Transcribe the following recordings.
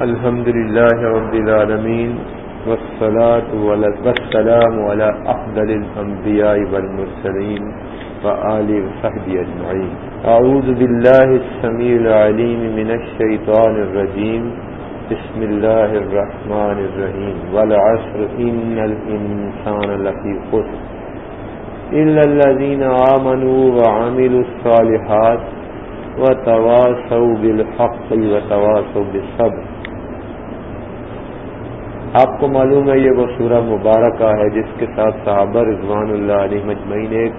الحمد لله رب العالمين والصلاة والسلام على أفضل الأنبياء والمرسلين وآل وصحبه أجمعين. أعوذ بالله السميع العليم من الشيطان الرجيم. بسم الله الرحمن الرحيم. والعصر إن الإنسان لفي خسر. إلا الذين آمنوا وعملوا الصالحات وتواصوا بالحق وتواصوا بالصبر. آپ کو معلوم ہے یہ وہ سورہ مبارکہ ہے جس کے ساتھ صحابہ رضوان اللہ علیہ مجمعین ایک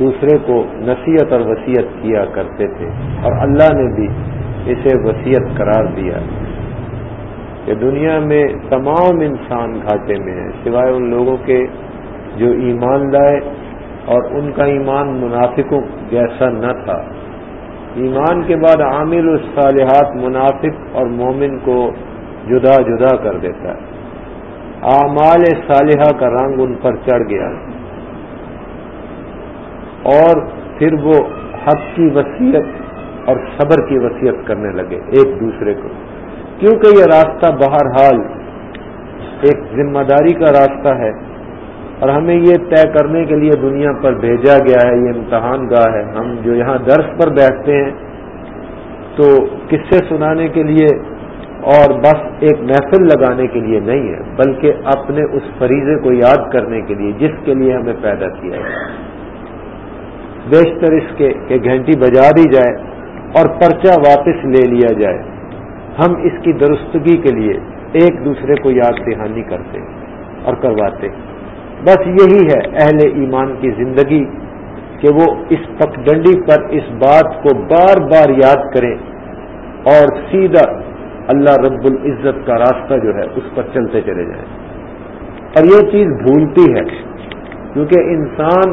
دوسرے کو نصیحت اور وصیت کیا کرتے تھے اور اللہ نے بھی اسے وصیت قرار دیا کہ دنیا میں تمام انسان گھاٹے میں ہیں، سوائے ان لوگوں کے جو ایمان لائے اور ان کا ایمان منافقوں جیسا نہ تھا۔ ایمان کے بعد عامل الصالحات منافق اور مومن کو جدا جدا کر دیتا ہے۔ اعمال صالحہ کا رنگ ان پر چڑھ گیا۔ اور پھر وہ حق کی وصیت اور صبر کی وصیت کرنے لگے ایک دوسرے کو۔ کیونکہ یہ راستہ بہرحال ایک ذمہ داری کا راستہ ہے اور ہمیں یہ طے کرنے کے لیے دنیا پر بھیجا گیا ہے، یہ امتحان گاہ ہے۔ ہم جو یہاں درس پر بیٹھتے ہیں تو قصے سنانے کے لیے اور بس ایک محفل لگانے کے لیے نہیں ہے، بلکہ اپنے اس فریضے کو یاد کرنے کے لیے، جس کے لیے ہمیں پیدا کیا ہے۔ بیشتر اس کے کہ گھنٹی بجا دی جائے اور پرچہ واپس لے لیا جائے۔ ہم اس کی درستگی کے لیے ایک دوسرے کو یاد دہانی کرتے اور کرواتے۔ بس یہی ہے اہل ایمان کی زندگی کہ وہ اس پکڈنڈی پر اس بات کو بار بار یاد کریں اور سیدھا اللہ رب العزت کا راستہ جو ہے اس پر چلتے چلے جائیں۔ اور یہ چیز بھولتی ہے، کیونکہ انسان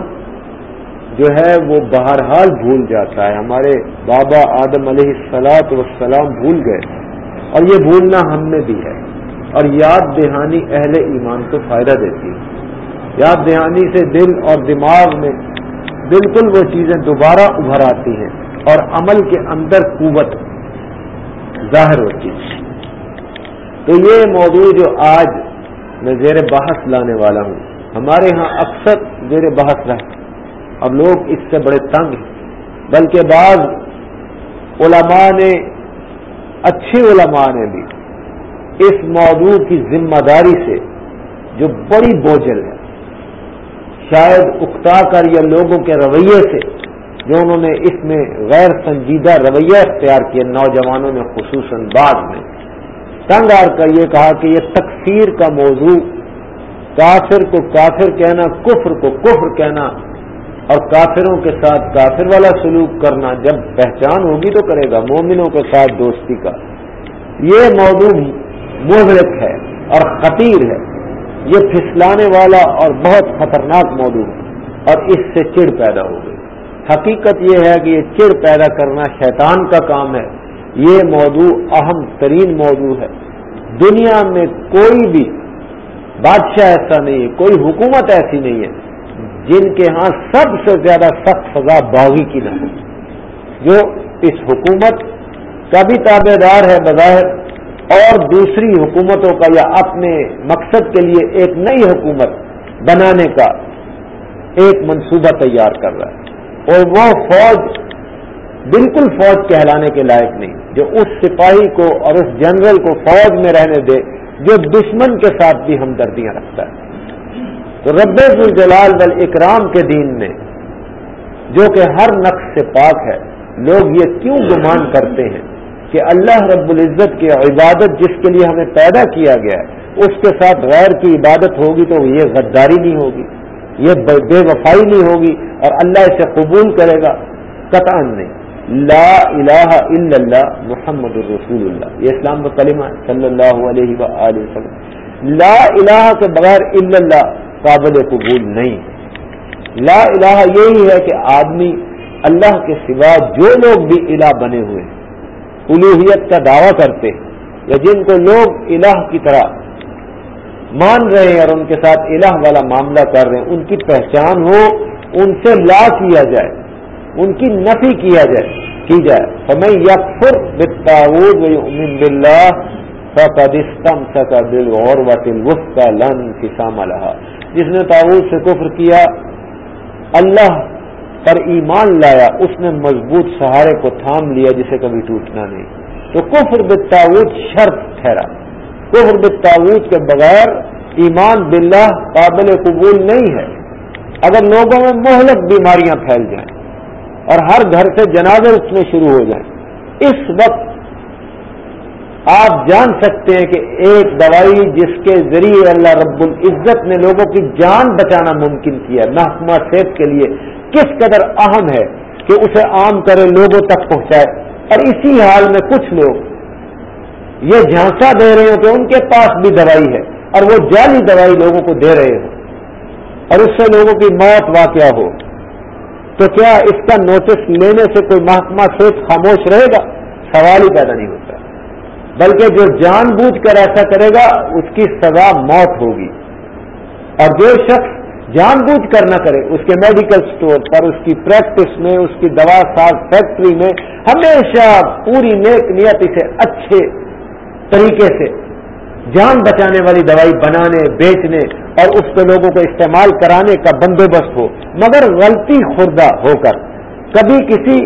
جو ہے وہ بہرحال بھول جاتا ہے۔ ہمارے بابا آدم علیہ السلاط وسلام بھول گئے، اور یہ بھولنا ہم نے بھی ہے۔ اور یاد دہانی اہل ایمان کو فائدہ دیتی ہے۔ یاد دہانی سے دل اور دماغ میں بالکل وہ چیزیں دوبارہ ابھر آتی ہیں، اور عمل کے اندر قوت ظاہر ہوتی ہے۔ تو یہ موضوع جو آج میں زیر بحث لانے والا ہوں، ہمارے ہاں اکثر زیر بحث رہے اب لوگ اس سے بڑے تنگ ہیں، بلکہ بعض علماء نے اچھے علماء نے بھی اس موضوع کی ذمہ داری سے جو بڑی بوجھل ہے، شاید اکتا کر یا لوگوں کے رویے سے جو انہوں نے اس میں غیر سنجیدہ رویہ اختیار کیا نوجوانوں نے خصوصاً بعد میں۔ تنگ آر کر یہ کہا کہ یہ تکفیر کا موضوع، کافر کو کافر کہنا، کفر کو کفر کہنا اور کافروں کے ساتھ کافر والا سلوک کرنا جب پہچان ہوگی تو کرے گا، مومنوں کے ساتھ دوستی کا۔ یہ موضوع محرک ہے اور خطیر ہے۔ یہ پھسلانے والا اور بہت خطرناک موضوع ہے اور اس سے چڑ پیدا ہو گئی۔ حقیقت یہ ہے کہ یہ چڑ پیدا کرنا شیطان کا کام ہے۔ یہ موضوع اہم ترین موضوع ہے۔ دنیا میں کوئی بھی بادشاہ ایسا نہیں ہے، کوئی حکومت ایسی نہیں ہے جن کے ہاں سب سے زیادہ سخت سزا باغی کی نہ ہو۔ جو اس حکومت کا بھی تابے دار ہے بظاہر، اور دوسری حکومتوں کا یا اپنے مقصد کے لیے ایک نئی حکومت بنانے کا ایک منصوبہ تیار کر رہا ہے۔ اور وہ فوج بالکل فوج کہلانے کے لائق نہیں، جو اس سپاہی کو اور اس جنرل کو فوج میں رہنے دے، جو دشمن کے ساتھ بھی ہمدردیاں رکھتا ہے۔ تو رب الجلال بل اکرام کے دین میں، جو کہ ہر نقص سے پاک ہے، لوگ یہ کیوں گمان کرتے ہیں کہ اللہ رب العزت کی عبادت جس کے لیے ہمیں پیدا کیا گیا ہے، اس کے ساتھ غیر کی عبادت ہوگی تو یہ غداری نہیں ہوگی۔ یہ بے وفائی نہیں ہوگی اور اللہ اسے قبول کرے گا۔ قطع نہیں۔ لا الہ الا اللہ محمد الرسول اللہ۔ یہ اسلام کا کلمہ ہے، صلی اللہ علیہ وسلم۔ لا الہ کے بغیر الا اللہ قابل قبول نہیں۔ لا الہ یہی ہے کہ آدمی اللہ کے سوا جو لوگ بھی الہ بنے ہوئے ہیں الوحیت کا دعویٰ کرتے، یا جن کو لوگ الہ کی طرح مان رہے ہیں اور ان کے ساتھ الہ والا معاملہ کر رہے ہیں، ان کی پہچان ہو، ان سے لا کیا جائے، ان کی نفی کیا جائے، کی جائے۔ ہمیں یکفر بتاود امین بلّہ فقدستم سکا دل اور وطل وسطہ لن کسام رہا جس نے تعاوت سے کفر کیا، اللہ پر ایمان لایا، اس نے مضبوط سہارے کو تھام لیا جسے کبھی ٹوٹنا نہیں۔ تو کفر بالتاوت شرط ٹھہرا۔ کفر بالتاوت کے بغیر ایمان باللہ قابل قبول نہیں ہے۔ اگر لوگوں میں مہلک بیماریاں پھیل جائیں اور ہر گھر سے جنازے اٹھنے شروع ہو جائیں، اس وقت آپ جان سکتے ہیں کہ ایک دوائی جس کے ذریعے اللہ رب العزت نے لوگوں کی جان بچانا ممکن کیا، محکمہ صحت کے لیے کس قدر اہم ہے کہ اسے عام کرے لوگوں تک پہنچائے۔ اور اسی حال میں کچھ لوگ یہ جھانسا دے رہے ہو کہ ان کے پاس بھی دوائی ہے اور وہ جعلی دوائی لوگوں کو دے رہے ہوں اور اس سے لوگوں کی موت واقع ہو تو کیا اس کا نوٹس لینے سے کوئی محکمہ صحت خاموش رہے گا؟ سوال ہی پیدا نہیں ہوتا۔ بلکہ جو جان بوجھ کر ایسا کرے گا، اس کی سزا موت ہوگی۔ اور جو شخص جان بوجھ کر نہ کرے، اس کے میڈیکل سٹور پر، اس کی پریکٹس میں، اس کی دوا ساز فیکٹری میں، ہمیشہ پوری نیک نیت اسے اچھے طریقے سے جان بچانے والی دوائی بنانے، بیچنے اور اس پہ لوگوں کو استعمال کرانے کا بندوبست ہو۔ مگر غلطی خوردہ ہو کر، کبھی کسی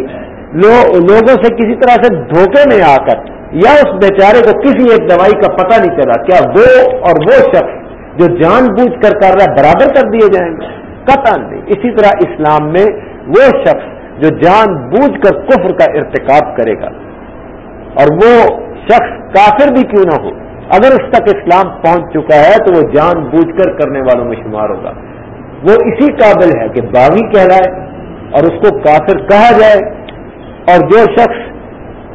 لو، لوگوں سے کسی طرح سے دھوکے میں آ کر، یا اس بیچارے کو کسی ایک دوائی کا پتہ نہیں چلا کیا وہ اور وہ شخص جو جان بوجھ کر کر رہا برابر کر دیے جائیں گے۔ قطع نہیں۔ اسی طرح اسلام میں وہ شخص جو جان بوجھ کر کفر کا ارتکاب کرے گا اور وہ شخص کافر بھی کیوں نہ ہو؟ اگر اس تک اسلام پہنچ چکا ہے تو وہ جان بوجھ کر کرنے والوں میں شمار ہوگا۔ وہ اسی قابل ہے کہ باغی کہلائے اور اس کو کافر کہا جائے اور جو شخص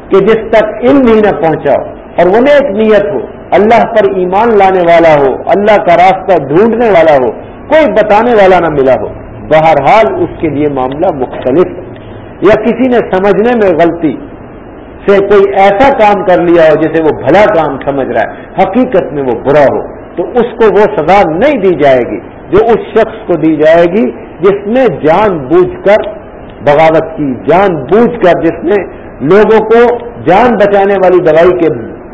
کہ جس تک علم ہی نہ پہنچا اور وہ ایک نیت ہو، اللہ پر ایمان لانے والا ہو، اللہ کا راستہ ڈھونڈنے والا ہو، کوئی بتانے والا نہ ملا ہو، بہرحال اس کے لیے معاملہ مختلف ہے۔ یا کسی نے سمجھنے میں غلطی سے کوئی ایسا کام کر لیا ہو جیسے وہ بھلا کام سمجھ رہا ہے، حقیقت میں وہ برا ہو، تو اس کو وہ سزا نہیں دی جائے گی جو اس شخص کو دی جائے گی جس نے جان بوجھ کر، بغاوت کی جان بوجھ کر، جس نے لوگوں کو جان بچانے والی دوائی کے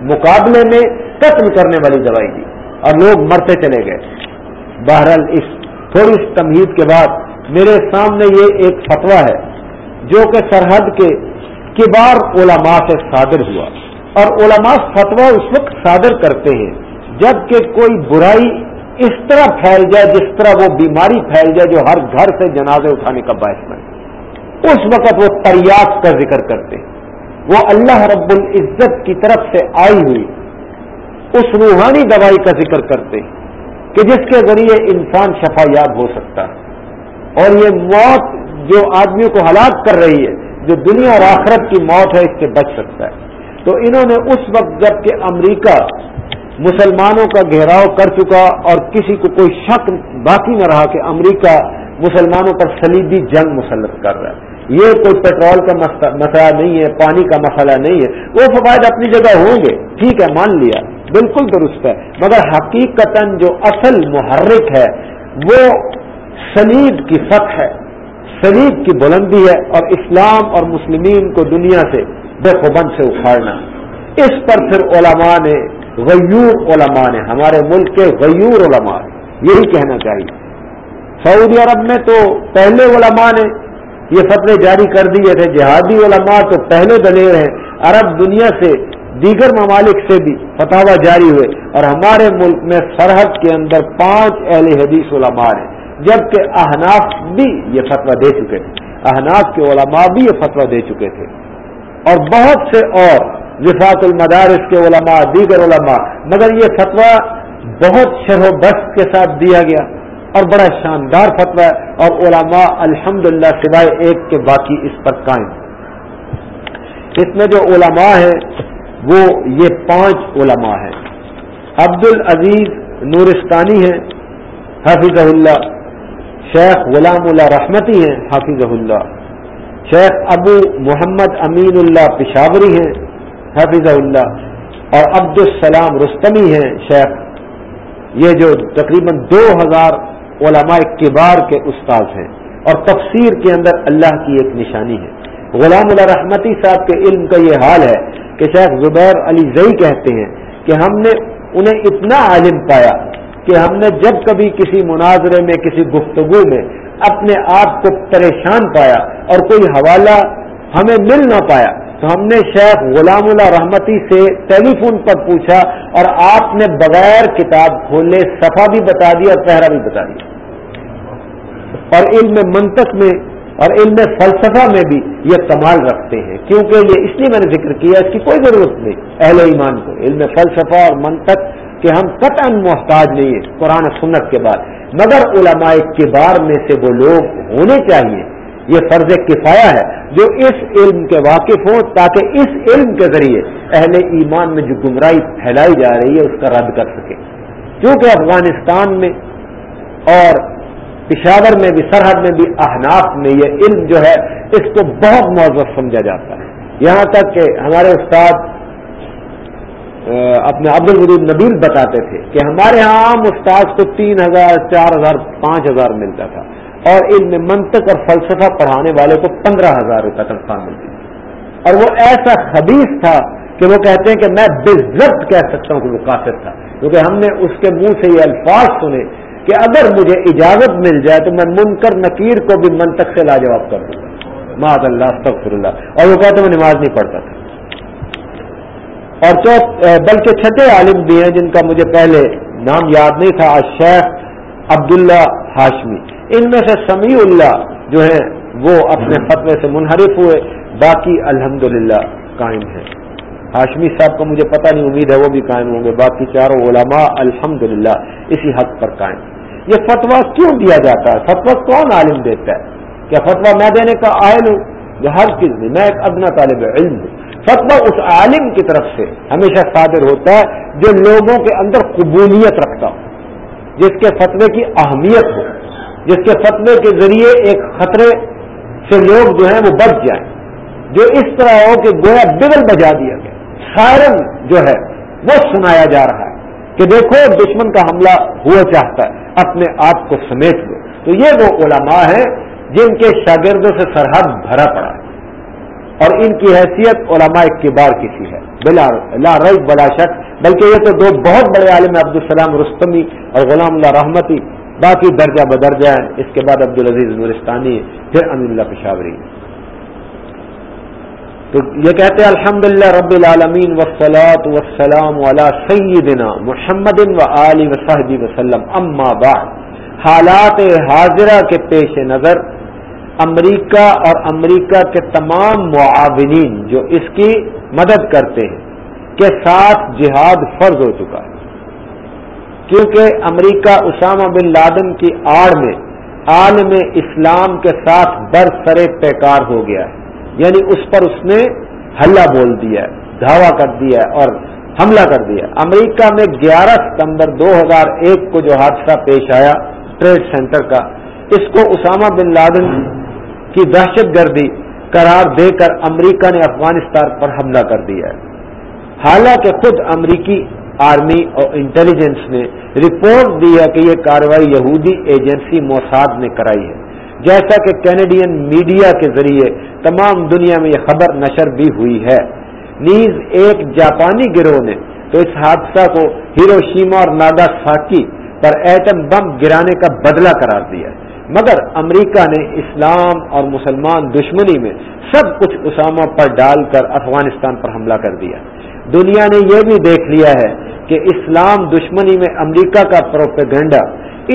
مقابلے میں قتل کرنے والی دوائی دی اور لوگ مرتے چلے گئے۔ بہرحال اس تھوڑی تمہید کے بعد میرے سامنے یہ ایک فتویٰ ہے جو کہ سرحد کے کبار علماء سے صادر ہوا۔ اور علماء فتویٰ اس وقت صادر کرتے ہیں، جبکہ کوئی برائی اس طرح پھیل جائے جس طرح وہ بیماری پھیل جائے جو ہر گھر سے جنازے اٹھانے کا باعث بنے۔ اس وقت وہ تریاق کا ذکر کرتے ہیں۔ وہ اللہ رب العزت کی طرف سے آئی ہوئی، اس روحانی دوائی کا ذکر کرتے کہ جس کے ذریعے انسان شفا یاب ہو سکتا ہے۔ اور یہ موت جو آدمیوں کو ہلاک کر رہی ہے جو دنیا اور آخرت کی موت ہے، اس سے بچ سکتا ہے۔ تو انہوں نے اس وقت جبکہ امریکہ مسلمانوں کا گھیراؤ کر چکا اور کسی کو کوئی شک باقی نہ رہا کہ امریکہ مسلمانوں پر سلیبی جنگ مسلط کر رہا ہے۔ یہ کوئی پیٹرول کا مسئلہ نہیں ہے، پانی کا مسئلہ نہیں ہے۔ وہ فوائد اپنی جگہ ہوں گے۔ ٹھیک ہے، مان لیا۔ بالکل درست ہے۔ مگر حقیقت جو اصل محرک ہے، وہ سلیب کی فتح ہے۔ سلیب کی بلندی ہے اور اسلام اور مسلمین کو دنیا سے بے خبند سے اکھاڑنا۔ اس پر پھر علماء نے غیور علماء نے، ہمارے ملک کے غیور علماء، یہی کہنا چاہیے۔ سعودی عرب میں تو پہلے علماء نے یہ فتوے جاری کر دیے تھے، جہادی علماء تو پہلے دلیر ہیں۔ عرب دنیا سے دیگر ممالک سے بھی فتوا جاری ہوئے۔ اور ہمارے ملک میں سرحد کے اندر پانچ اہل حدیث علماء ہیں۔ جبکہ احناف بھی یہ فتویٰ دے چکے تھے۔ احناف کے علماء بھی یہ فتویٰ دے چکے تھے۔ اور بہت سے اور وفاق المدارس کے علماء، دیگر علماء، مگر یہ فتویٰ بہت شرح و بست کے ساتھ دیا گیا۔ اور بڑا شاندار فتویٰ ہے۔ اور علماء الحمد للہ سوائے ایک کے باقی اس پر قائم۔ اس میں جو علماء ہیں، وہ یہ پانچ علماء ہیں۔ عبد العزیز نورستانی ہیں حافظ اللہ شیخ غلام اللہ رحمتی ہیں حافظ اللہ۔ شیخ ابو محمد امین اللہ پشاوری ہیں حافظ اللہ۔ اور عبد السلام رستمی ہیں، شیخ۔ یہ جو تقریباً دو ہزار علماء کبار کے استاذ ہیں۔ اور تفسیر کے اندر اللہ کی ایک نشانی ہے۔ غلام اللہ رحمتی صاحب کے علم کا یہ حال ہے کہ شیخ زبیر علی زئی کہتے ہیں کہ ہم نے انہیں اتنا عالم پایا کہ ہم نے جب کبھی کسی مناظرے میں، کسی گفتگو میں اپنے آپ کو پریشان پایا اور کوئی حوالہ ہمیں مل نہ پایا، تو ہم نے شیخ غلام اللہ رحمتی سے ٹیلی فون پر پوچھا اور آپ نے بغیر کتاب کھولے صفحہ بھی بتا دیا اور پہرا بھی بتا دیا۔ اور علم منطق میں اور علم فلسفہ میں بھی یہ کمال رکھتے ہیں۔ کیونکہ یہ اس لیے میں نے ذکر کیا، اس کی کوئی ضرورت نہیں، اہل ایمان کو، علم فلسفہ اور منطق کہ ہم قطعا محتاج نہیں ہیں، قرآن سنت کے بعد۔ مگر علماء کبار میں سے وہ لوگ ہونے چاہیے۔ یہ فرض کفایا ہے جو اس علم کے واقف ہوں تاکہ اس علم کے ذریعے اہل ایمان میں جو گمراہی پھیلائی جا رہی ہے، اس کا رد کر سکے کیونکہ افغانستان میں اور پشاور میں بھی، سرحد میں بھی احناف میں یہ علم جو ہے، اس کو بہت معذف سمجھا جاتا ہے۔ یہاں تک کہ ہمارے استاد اپنے عبد الودود نبیل بتاتے تھے کہ ہمارے یہاں عام استاد کو تین ہزار، چار ہزار، پانچ ہزار ملتا تھا اور علم منطق اور فلسفہ پڑھانے والے کو پندرہ ہزار روپے تنخواہ ملتی تھی اور وہ ایسا خبیص تھا کہ وہ کہتے ہیں کہ میں بزت کہہ سکتا ہوں کہ وہ کافر تھا۔ کیونکہ ہم نے اس کے منہ سے یہ الفاظ سنے کہ اگر مجھے اجازت مل جائے تو میں منکر نکیر کو بھی منطق سے لاجواب کر دوں۔ گا ماد اللہ، استغفر اللہ۔ اور وہ کہتے میں نماز نہیں پڑھتا تھا۔ اور چوتھ بلکہ چھٹے عالم بھی ہیں جن کا مجھے پہلے نام یاد نہیں تھا شیخ عبداللہ ہاشمی۔ ان میں سے سمیع اللہ جو ہیں، وہ اپنے فتوے سے منحرف ہوئے، باقی الحمدللہ قائم ہیں۔ ہاشمی صاحب کا مجھے پتہ نہیں، امید ہے وہ بھی قائم ہوں گے۔ باقی چاروں علماء الحمدللہ اسی حق پر قائم۔ یہ فتویٰ کیوں دیا جاتا ہے؟ فتویٰ کون عالم دیتا ہے؟ کیا فتویٰ میں دینے کا عائل ہوں؟ یا ہر چیز نہیں میں ایک ادنا طالب علم ہوں۔ فتویٰ اس عالم کی طرف سے ہمیشہ صادر ہوتا ہے جو لوگوں کے اندر قبولیت رکھتا ہو، جس کے فتوے کی اہمیت ہو، جس کے فتوے کے ذریعے ایک خطرے سے لوگ جو ہیں وہ بچ جائیں۔ جو اس طرح ہو کہ گویا بگل بجا دیا گیا۔ سائرن جو ہے وہ سنایا جا رہا ہے کہ دیکھو دشمن کا حملہ ہوا چاہتا ہے، اپنے آپ کو سمیٹ لو۔ تو یہ وہ علماء ہیں جن کے شاگردوں سے سرحد بھرا پڑا ہے۔ اور ان کی حیثیت علماء کبار کسی ہے۔ بلا لا رئی بلا شک، بلکہ یہ تو دو بہت بڑے عالم عبدالسلام رستمی اور غلام اللہ رحمتی۔ باقی درجہ بدرجہ ہیں۔ اس کے بعد عبدالعزیز نورستانی، پھر امین اللہ پشاوری۔ تو یہ کہتے ہیں الحمد للہ رب العالمین وسلاۃ وسلام علی سیدنا محمد و علی وسلم، اما بعد۔ حالات حاضرہ کے پیش نظر امریکہ اور امریکہ کے تمام معاونین جو اس کی مدد کرتے ہیں، کے ساتھ جہاد فرض ہو چکا ہے۔ کیونکہ امریکہ اسامہ بن لادن کی آڑ میں عالم اسلام کے ساتھ برسرے پیکار ہو گیا ہے۔ یعنی اس پر اس نے ہلہ بول دیا ہے، دھاوا کر دیا ہے اور حملہ کر دیا امریکہ میں گیارہ ستمبر دو ہزار ایک کو جو حادثہ پیش آیا، ٹریڈ سینٹر کا، اس کو اسامہ بن لادن کی دہشت گردی قرار دے کر امریکہ نے افغانستان پر حملہ کر دیا ہے۔ حالانکہ خود امریکی آرمی اور انٹیلیجنس نے رپورٹ دی ہے کہ یہ کاروائی یہودی ایجنسی موساد نے کرائی ہے۔ جیسا کہ کینیڈین میڈیا کے ذریعے تمام دنیا میں یہ خبر نشر بھی ہوئی ہے۔ نیز ایک جاپانی گروہ نے تو اس حادثہ کو ہیروشیما اور ناگا ساکی پر ایٹم بم گرانے کا بدلہ قرار دیا ہے۔ مگر امریکہ نے اسلام اور مسلمان دشمنی میں سب کچھ اسامہ پر ڈال کر افغانستان پر حملہ کر دیا۔ دنیا نے یہ بھی دیکھ لیا ہے کہ اسلام دشمنی میں امریکہ کا پروپیگنڈا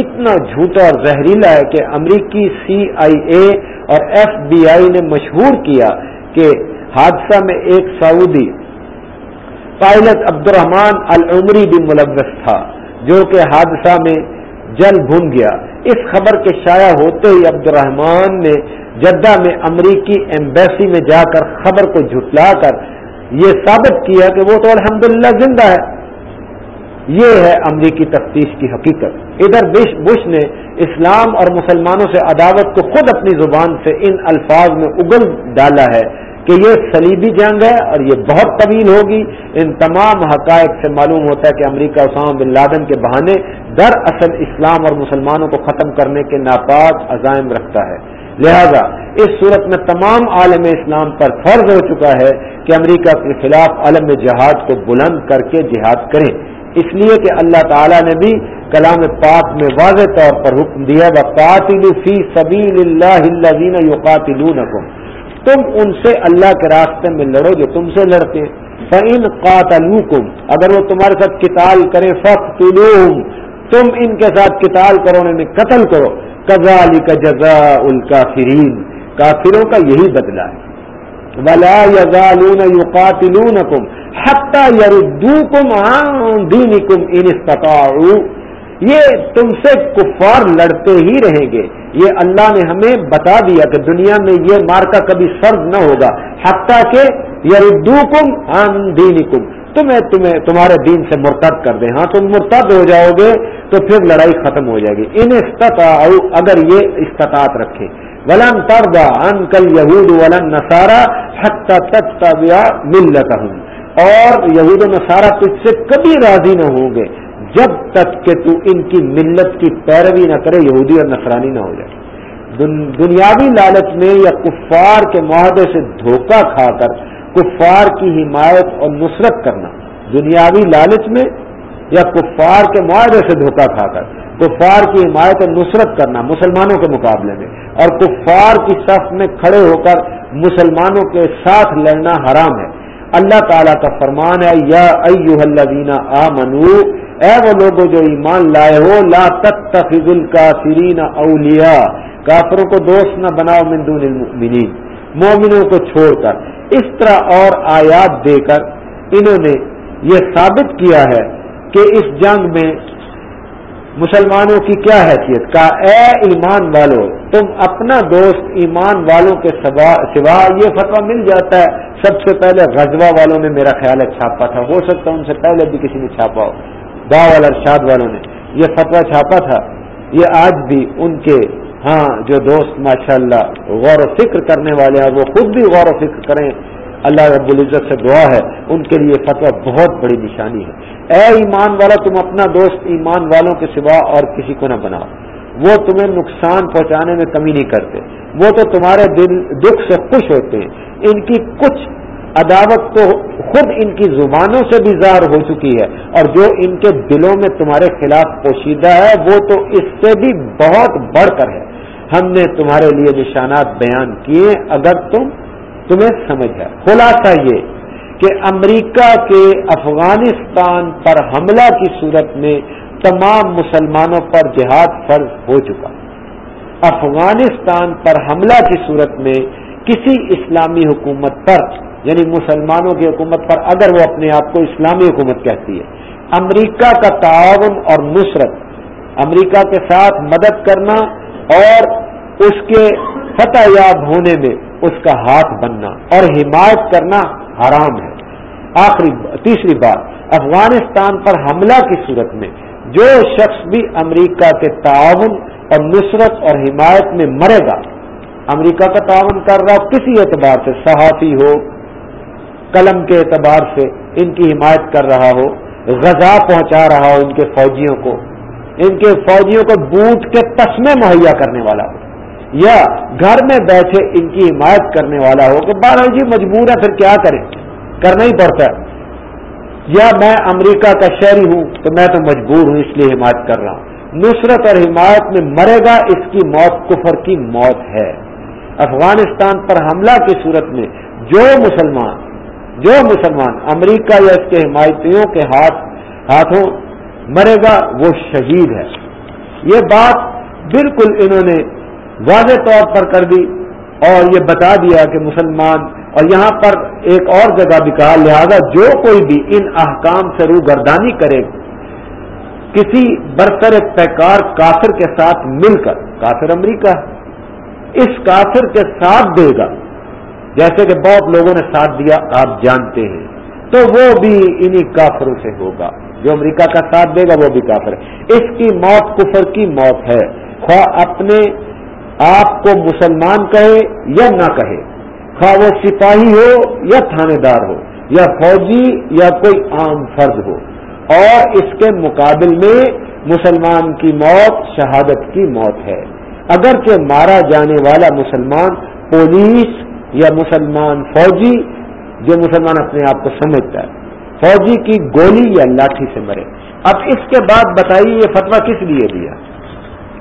اتنا جھوٹا اور زہریلا ہے کہ امریکی سی آئی اے اور ایف بی آئی نے مشہور کیا کہ حادثہ میں ایک سعودی پائلٹ عبد الرحمان العمری بھی ملوث تھا، جو کہ حادثہ میں جل بھون گیا۔ اس خبر کے شائع ہوتے ہی عبد الرحمان نے جدہ میں امریکی ایمبیسی میں جا کر خبر کو جھٹلا کر یہ ثابت کیا کہ وہ تو الحمدللہ زندہ ہے۔ یہ ہے امریکی تفتیش کی حقیقت۔ ادھر بش بش نے اسلام اور مسلمانوں سے عداوت کو خود اپنی زبان سے ان الفاظ میں اگل ڈالا ہے۔ کہ یہ سلیبی جنگ ہے اور یہ بہت طویل ہوگی۔ ان تمام حقائق سے معلوم ہوتا ہے کہ امریکہ اسامہ بن لادن کے بہانے در اصل اسلام اور مسلمانوں کو ختم کرنے کے ناپاک عزائم رکھتا ہے۔ لہذا اس صورت میں تمام عالم اسلام پر فرض ہو چکا ہے کہ امریکہ کے خلاف عالم جہاد کو بلند کر کے جہاد کریں۔ اس لیے کہ اللہ تعالیٰ نے بھی کلام پاک میں واضح طور پر حکم دیا قاتل فی سبیل اللہ یقاتل تم ان سے اللہ کے راستے میں لڑو جو تم سے لڑتے۔ فعین قاتل اگر وہ تمہارے ساتھ کتال کرے فخ تم ان کے ساتھ کتال کرو انہیں قتل کرو۔ کزا علی کا جزا الکافرین کافروں کا یہی بدلہ ہے۔ ولا یزالون یقاتلونکم حتی یردوکم عن دینکم ان استطاعوا۔ یہ تم سے کفار لڑتے ہی رہیں گے۔ یہ اللہ نے ہمیں بتا دیا کہ دنیا میں یہ مارکا کبھی سرد نہ ہوگا۔ حتیٰ کہ یردوکم عن دینکم۔ تمہیں تمہیں تمہارے دین سے مرتد کر دیں۔ ہاں تم مرتد ہو جاؤ گے تو پھر لڑائی ختم ہو جائے گی۔ ان استطاع اگر یہ استطاعت رکھے۔ ولن تردا ان کل یہود ولن نسارا حت تک مل اور یہود و نصارہ تجھ سے کبھی راضی نہ ہوں گے۔ جب تک کہ تو ان کی ملت کی پیروی نہ کرے، یہودی اور نصرانی نہ ہو جائے۔ دنیاوی لالچ میں یا کفار کے معاہدے سے دھوکہ کھا کر کفار کی حمایت اور نصرت کرنا۔ دنیاوی لالچ میں یا کفار کے معاہدے سے دھوکہ کھا کر کفار کی حمایت اور نصرت کرنا مسلمانوں کے مقابلے میں۔ اور کفار کی صف میں کھڑے ہو کر مسلمانوں کے ساتھ لڑنا حرام ہے۔ اللہ تعالیٰ کا فرمان ہے، یا الذین آمنو اے وہ لوگ جو ایمان لائے ہو، لا تتخذ الکافرین اولیاء، کافروں کو دوست نہ بناؤ من دون المؤمنین، مومنوں کو چھوڑ کر۔ اس طرح اور آیات دے کر انہوں نے یہ ثابت کیا ہے کہ اس جنگ میں مسلمانوں کی کیا حیثیت؟ کا اے ایمان والو، تم اپنا دوست ایمان والوں کے سوا یہ فتویٰ مل جاتا ہے۔ سب سے پہلے غزوہ والوں نے میرا خیال ہے چھاپا تھا، ہو سکتا ہے ان سے پہلے بھی کسی نے چھاپا ہو۔ با والا ارشاد والوں نے۔ یہ فتویٰ چھاپا تھا۔ یہ آج بھی ان کے ہاں جو دوست ماشاءاللہ غور و فکر کرنے والے ہیں، وہ خود بھی غور و فکر کریں۔ اللہ رب العزت سے دعا ہے۔ ان کے لیے فتویٰ بہت بڑی نشانی ہے۔ اے ایمان والا، تم اپنا دوست ایمان والوں کے سوا اور کسی کو نہ بناؤ۔ وہ تمہیں نقصان پہنچانے میں کمی نہیں کرتے۔ وہ تو تمہارے دل دکھ سے خوش ہوتے ہیں۔ ان کی کچھ عداوت تو خود ان کی زبانوں سے بھی ظاہر ہو چکی ہے اور جو ان کے دلوں میں تمہارے خلاف پوشیدہ ہے، وہ تو اس سے بھی بہت بڑھ کر ہے۔ ہم نے تمہارے لیے نشانات بیان کیے، اگر تم تمہیں سمجھ ہے۔ خلاصہ یہ کہ امریکہ کے افغانستان پر حملہ کی صورت میں تمام مسلمانوں پر جہاد فرض ہو چکا۔ افغانستان پر حملہ کی صورت میں کسی اسلامی حکومت پر یعنی مسلمانوں کی حکومت پر اگر وہ اپنے آپ کو اسلامی حکومت کہتی ہے، امریکہ کا تعاون اور نصرت، امریکہ کے ساتھ مدد کرنا اور اس کے فتح یاب ہونے میں اس کا ہاتھ بننا اور حمایت کرنا حرام ہے۔ آخری تیسری بات، افغانستان پر حملہ کی صورت میں جو شخص بھی امریکہ کے تعاون اور نصرت اور حمایت میں مرے گا، امریکہ کا تعاون کر رہا کسی اعتبار سے صحافی ہو قلم کے اعتبار سے ان کی حمایت کر رہا ہو، غذا پہنچا رہا ہو ان کے فوجیوں کو۔ ان کے فوجیوں کو بوٹ کے تسمے مہیا کرنے والا ہو۔ یا گھر میں بیٹھے ان کی حمایت کرنے والا ہو کہ بارہ جی مجبور ہے پھر کیا کریں؟ کرنا ہی پڑتا ہے۔ یا میں امریکہ کا شہری ہوں تو میں تو مجبور ہوں، اس لیے حمایت کر رہا ہوں۔ نصرت اور حمایت میں مرے گا، اس کی موت کفر کی موت ہے۔ افغانستان پر حملہ کی صورت میں جو مسلمان جو مسلمان امریکہ یا اس کے حمایتیوں کے ہاتھ ہاتھوں مرے گا، وہ شہید ہے۔ یہ بات بالکل انہوں نے واضح طور پر کر دی اور یہ بتا دیا کہ مسلمان، اور یہاں پر ایک اور جگہ بھی کہا، لہذا جو کوئی بھی ان احکام سے روگردانی کرے، کسی برسر پیکار کافر کے ساتھ مل کر، کافر امریکہ اس کافر کے ساتھ دے گا۔ جیسے کہ بہت لوگوں نے ساتھ دیا، آپ جانتے ہیں۔ تو وہ بھی انہی کافروں سے ہوگا۔ جو امریکہ کا ساتھ دے گا، وہ بھی کافر ہے۔ اس کی موت کفر کی موت ہے۔ خواہ اپنے آپ کو مسلمان کہے یا نہ کہے۔ خواہ وہ سپاہی ہو یا تھانے دار ہو، یا فوجی یا کوئی عام فرض ہو۔ اور اس کے مقابل میں مسلمان کی موت، شہادت کی موت ہے۔ اگرچہ مارا جانے والا مسلمان پولیس یا مسلمان فوجی جو مسلمان اپنے آپ کو سمجھتا ہے۔ فوجی کی گولی یا لاٹھی سے مرے۔ اب اس کے بعد بتائیے یہ فتوا کس لیے دیا؟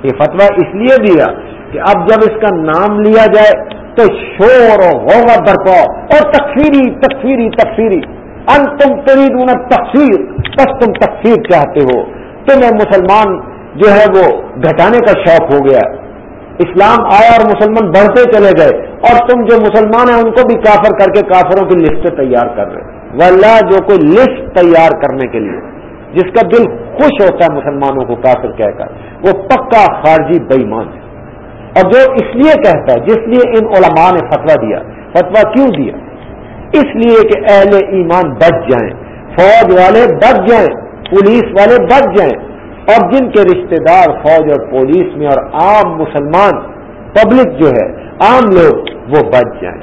یہ فتوا اس لیے دیا کہ اب جب اس کا نام لیا جائے تو شور و غوغا برپا اور تکفیری تکفیری تکفیری۔ ان تم ترید تفسیر بس تم تفسیر چاہتے ہو۔ تمہیں مسلمان جو ہے وہ گھٹانے کا شوق ہو گیا۔ اسلام آیا اور مسلمان بڑھتے چلے گئے اور تم جو مسلمان ہیں ان کو بھی کافر کر کے کافروں کی لسٹیں تیار کر رہے واللہ جو کوئی لسٹ تیار کرنے کے لیے جس کا دل خوش ہوتا ہے مسلمانوں کو کافر کہہ کر، وہ پکا خارجی بےمان ہے۔ اور جو اس لیے کہتا ہے، جس لیے ان علماء نے فتوا دیا۔ فتوا کیوں دیا؟ اس لیے کہ اہل ایمان بچ جائیں، فوج والے بچ جائیں، پولیس والے بچ جائیں۔ اور جن کے رشتہ دار فوج اور پولیس میں اور عام مسلمان پبلک جو ہے، عام لوگ، وہ بچ جائیں۔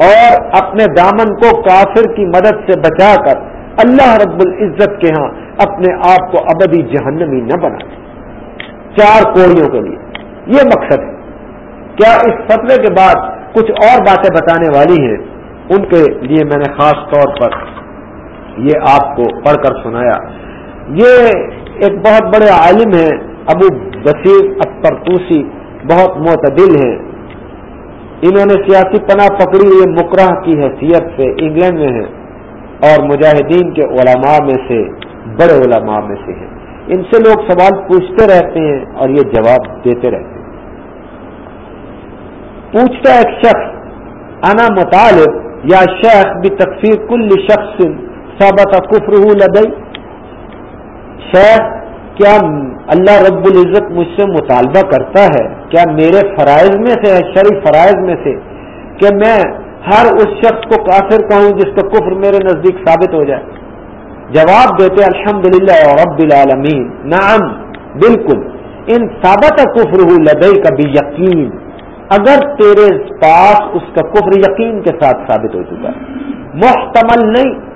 اور اپنے دامن کو کافر کی مدد سے بچا کر اللہ رب العزت کے ہاں اپنے آپ کو ابدی جہنمی نہ بنا چار کوڑیوں کے لیے۔ یہ مقصد ہے۔ کیا اس فتوے کے بعد کچھ اور باتیں بتانے والی ہیں؟ ان کے لیے میں نے خاص طور پر یہ آپ کو پڑھ کر سنایا۔ یہ ایک بہت بڑے عالم ہیں، ابو بصیر اکبر بہت معتدل ہیں۔ انہوں نے سیاسی پناہ پکڑی ہوئی مکرہ کی حیثیت سے انگلینڈ میں ہیں اور مجاہدین کے علماء میں سے، بڑے علماء میں سے ہیں۔ ان سے لوگ سوال پوچھتے رہتے ہیں اور یہ جواب دیتے رہتے ہیں۔ پوچھتا ایک شخص، انا مطالب یا شیخ بھی تقسیم کل شخص ثابت کفر لدئی شیخ کیا اللہ رب العزت مجھ سے مطالبہ کرتا ہے؟ کیا میرے فرائض میں سے ہے؟ شری فرائض میں سے کہ میں ہر اس شخص کو کافر کہوں جس کا کفر میرے نزدیک ثابت ہو جائے؟ جواب دیتے الحمد للہ رب العالمین۔ نعم، بالکل۔ ان ثابت کفر لدئی کا بھی یقین اگر تیرے پاس اس کا کفر یقین کے ساتھ ثابت ہو چکا ہے۔ محتمل نہیں۔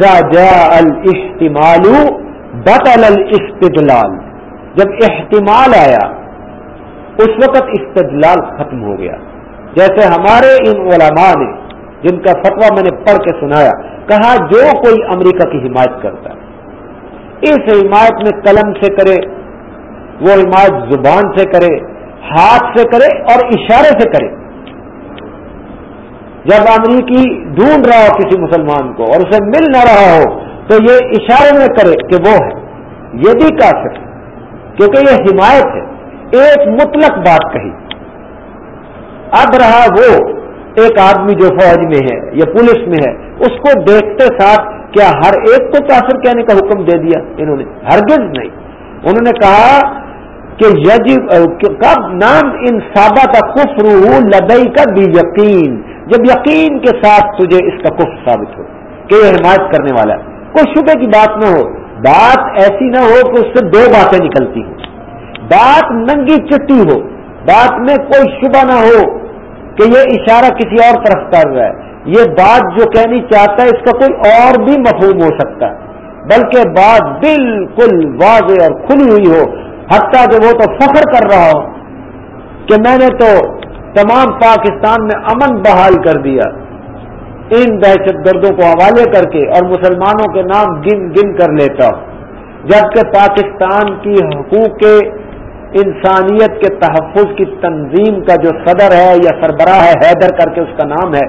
جاء الاحتمال بطل الاستدلال۔ جب احتمال آیا، اس وقت استدلال ختم ہو گیا۔ جیسے ہمارے ان علماء نے، جن کا فتویٰ میں نے پڑھ کے سنایا، کہا، جو کوئی امریکہ کی حمایت کرتا ہے، اس حمایت میں قلم سے کرے، وہ حمایت زبان سے کرے، ہاتھ سے کرے اور اشارے سے کرے۔ جب امریکی ڈھونڈ رہا ہو کسی مسلمان کو اور اسے مل نہ رہا ہو تو یہ اشارے میں کرے کہ وہ ہے۔ یہ بھی کافر کیونکہ یہ حمایت ہے۔ ایک مطلق بات کہی۔ اب رہا وہ، ایک آدمی جو فوج میں ہے یا پولیس میں ہے، اس کو دیکھتے ساتھ کیا ہر ایک کو کافر کہنے کا حکم دے دیا؟ انہوں نے ہرگز نہیں۔ انہوں نے کہا کہ یجب، کب نام ان سابا کا کف لدئی کا بھی یقین جب یقین کے ساتھ تجھے اس کا کف ثابت ہو، کہ یہ حمایت کرنے والا ہے۔ کوئی شبے کی بات نہ ہو۔ بات ایسی نہ ہو کہ اس سے دو باتیں نکلتی ہوں۔ بات ننگی چٹی ہو۔ بات میں کوئی شبہ نہ ہو کہ یہ اشارہ کسی اور طرف کر رہا ہے۔ یہ بات جو کہنی چاہتا ہے اس کا کوئی اور بھی مفہوم ہو سکتا ہے۔ بلکہ بات بالکل واضح اور کھلی ہوئی ہو۔ حتیٰ کہ وہ تو فخر کر رہا ہو کہ میں نے تو تمام پاکستان میں امن بحال کر دیا۔ ان دہشت گردوں کو حوالے کر کے اور مسلمانوں کے نام گن گن کر لیتا جبکہ پاکستان کی حقوق انسانیت کے تحفظ کی تنظیم کا جو صدر ہے یا سربراہ ہے، حیدر کر کے اس کا نام ہے،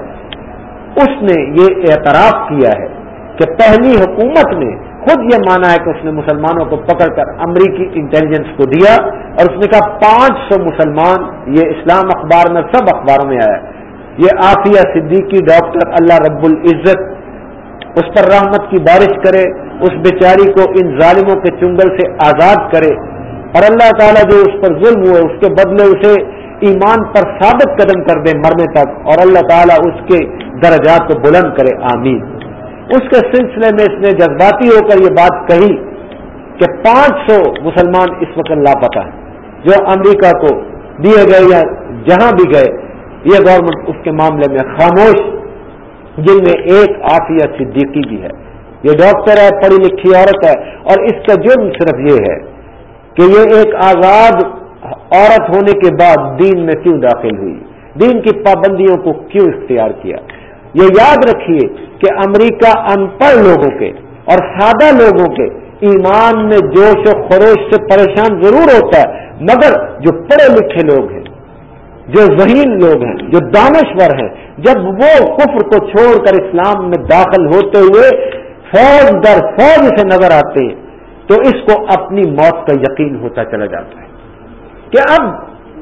اس نے یہ اعتراف کیا ہے کہ پہلی حکومت نے خود یہ مانا ہے کہ اس نے مسلمانوں کو پکڑ کر امریکی انٹیلیجنس کو دیا اور اس نے کہا پانچ سو مسلمان یہ اسلام اخبار میں سب اخباروں میں آیا یہ آفیہ صدیقی ڈاکٹر اللہ رب العزت اس پر رحمت کی بارش کرے، اس بیچاری کو ان ظالموں کے چنگل سے آزاد کرے اور اللہ تعالیٰ جو اس پر ظلم ہوئے اس کے بدلے اسے ایمان پر ثابت قدم کر دے مرنے تک اور اللہ تعالیٰ اس کے درجات کو بلند کرے، آمین۔ اس کے سلسلے میں اس نے جذباتی ہو کر یہ بات کہی کہ پانچ سو مسلمان اس وقت لاپتہ ہیں، جو امریکہ کو دیے گئے یا جہاں بھی گئے یہ گورنمنٹ اس کے معاملے میں خاموش، جن میں ایک آفیہ صدیقی بھی ہے۔ یہ ڈاکٹر ہے، پڑھی لکھی عورت ہے۔ اور اس کا جرم صرف یہ ہے کہ یہ ایک آزاد عورت ہونے کے بعد دین میں کیوں داخل ہوئی؟ دین کی پابندیوں کو کیوں اختیار کیا؟ یہ یاد رکھیے کہ امریکہ ان پڑھ لوگوں کے اور سادہ لوگوں کے ایمان میں جوش و خروش سے پریشان ضرور ہوتا ہے، مگر جو پڑھے لکھے لوگ ہیں جو ذہین لوگ ہیں، جو دانشور ہیں، جب وہ کفر کو چھوڑ کر اسلام میں داخل ہوتے ہوئے فوج در فوج سے نظر آتے، تو اس کو اپنی موت کا یقین ہوتا چلا جاتا ہے کہ اب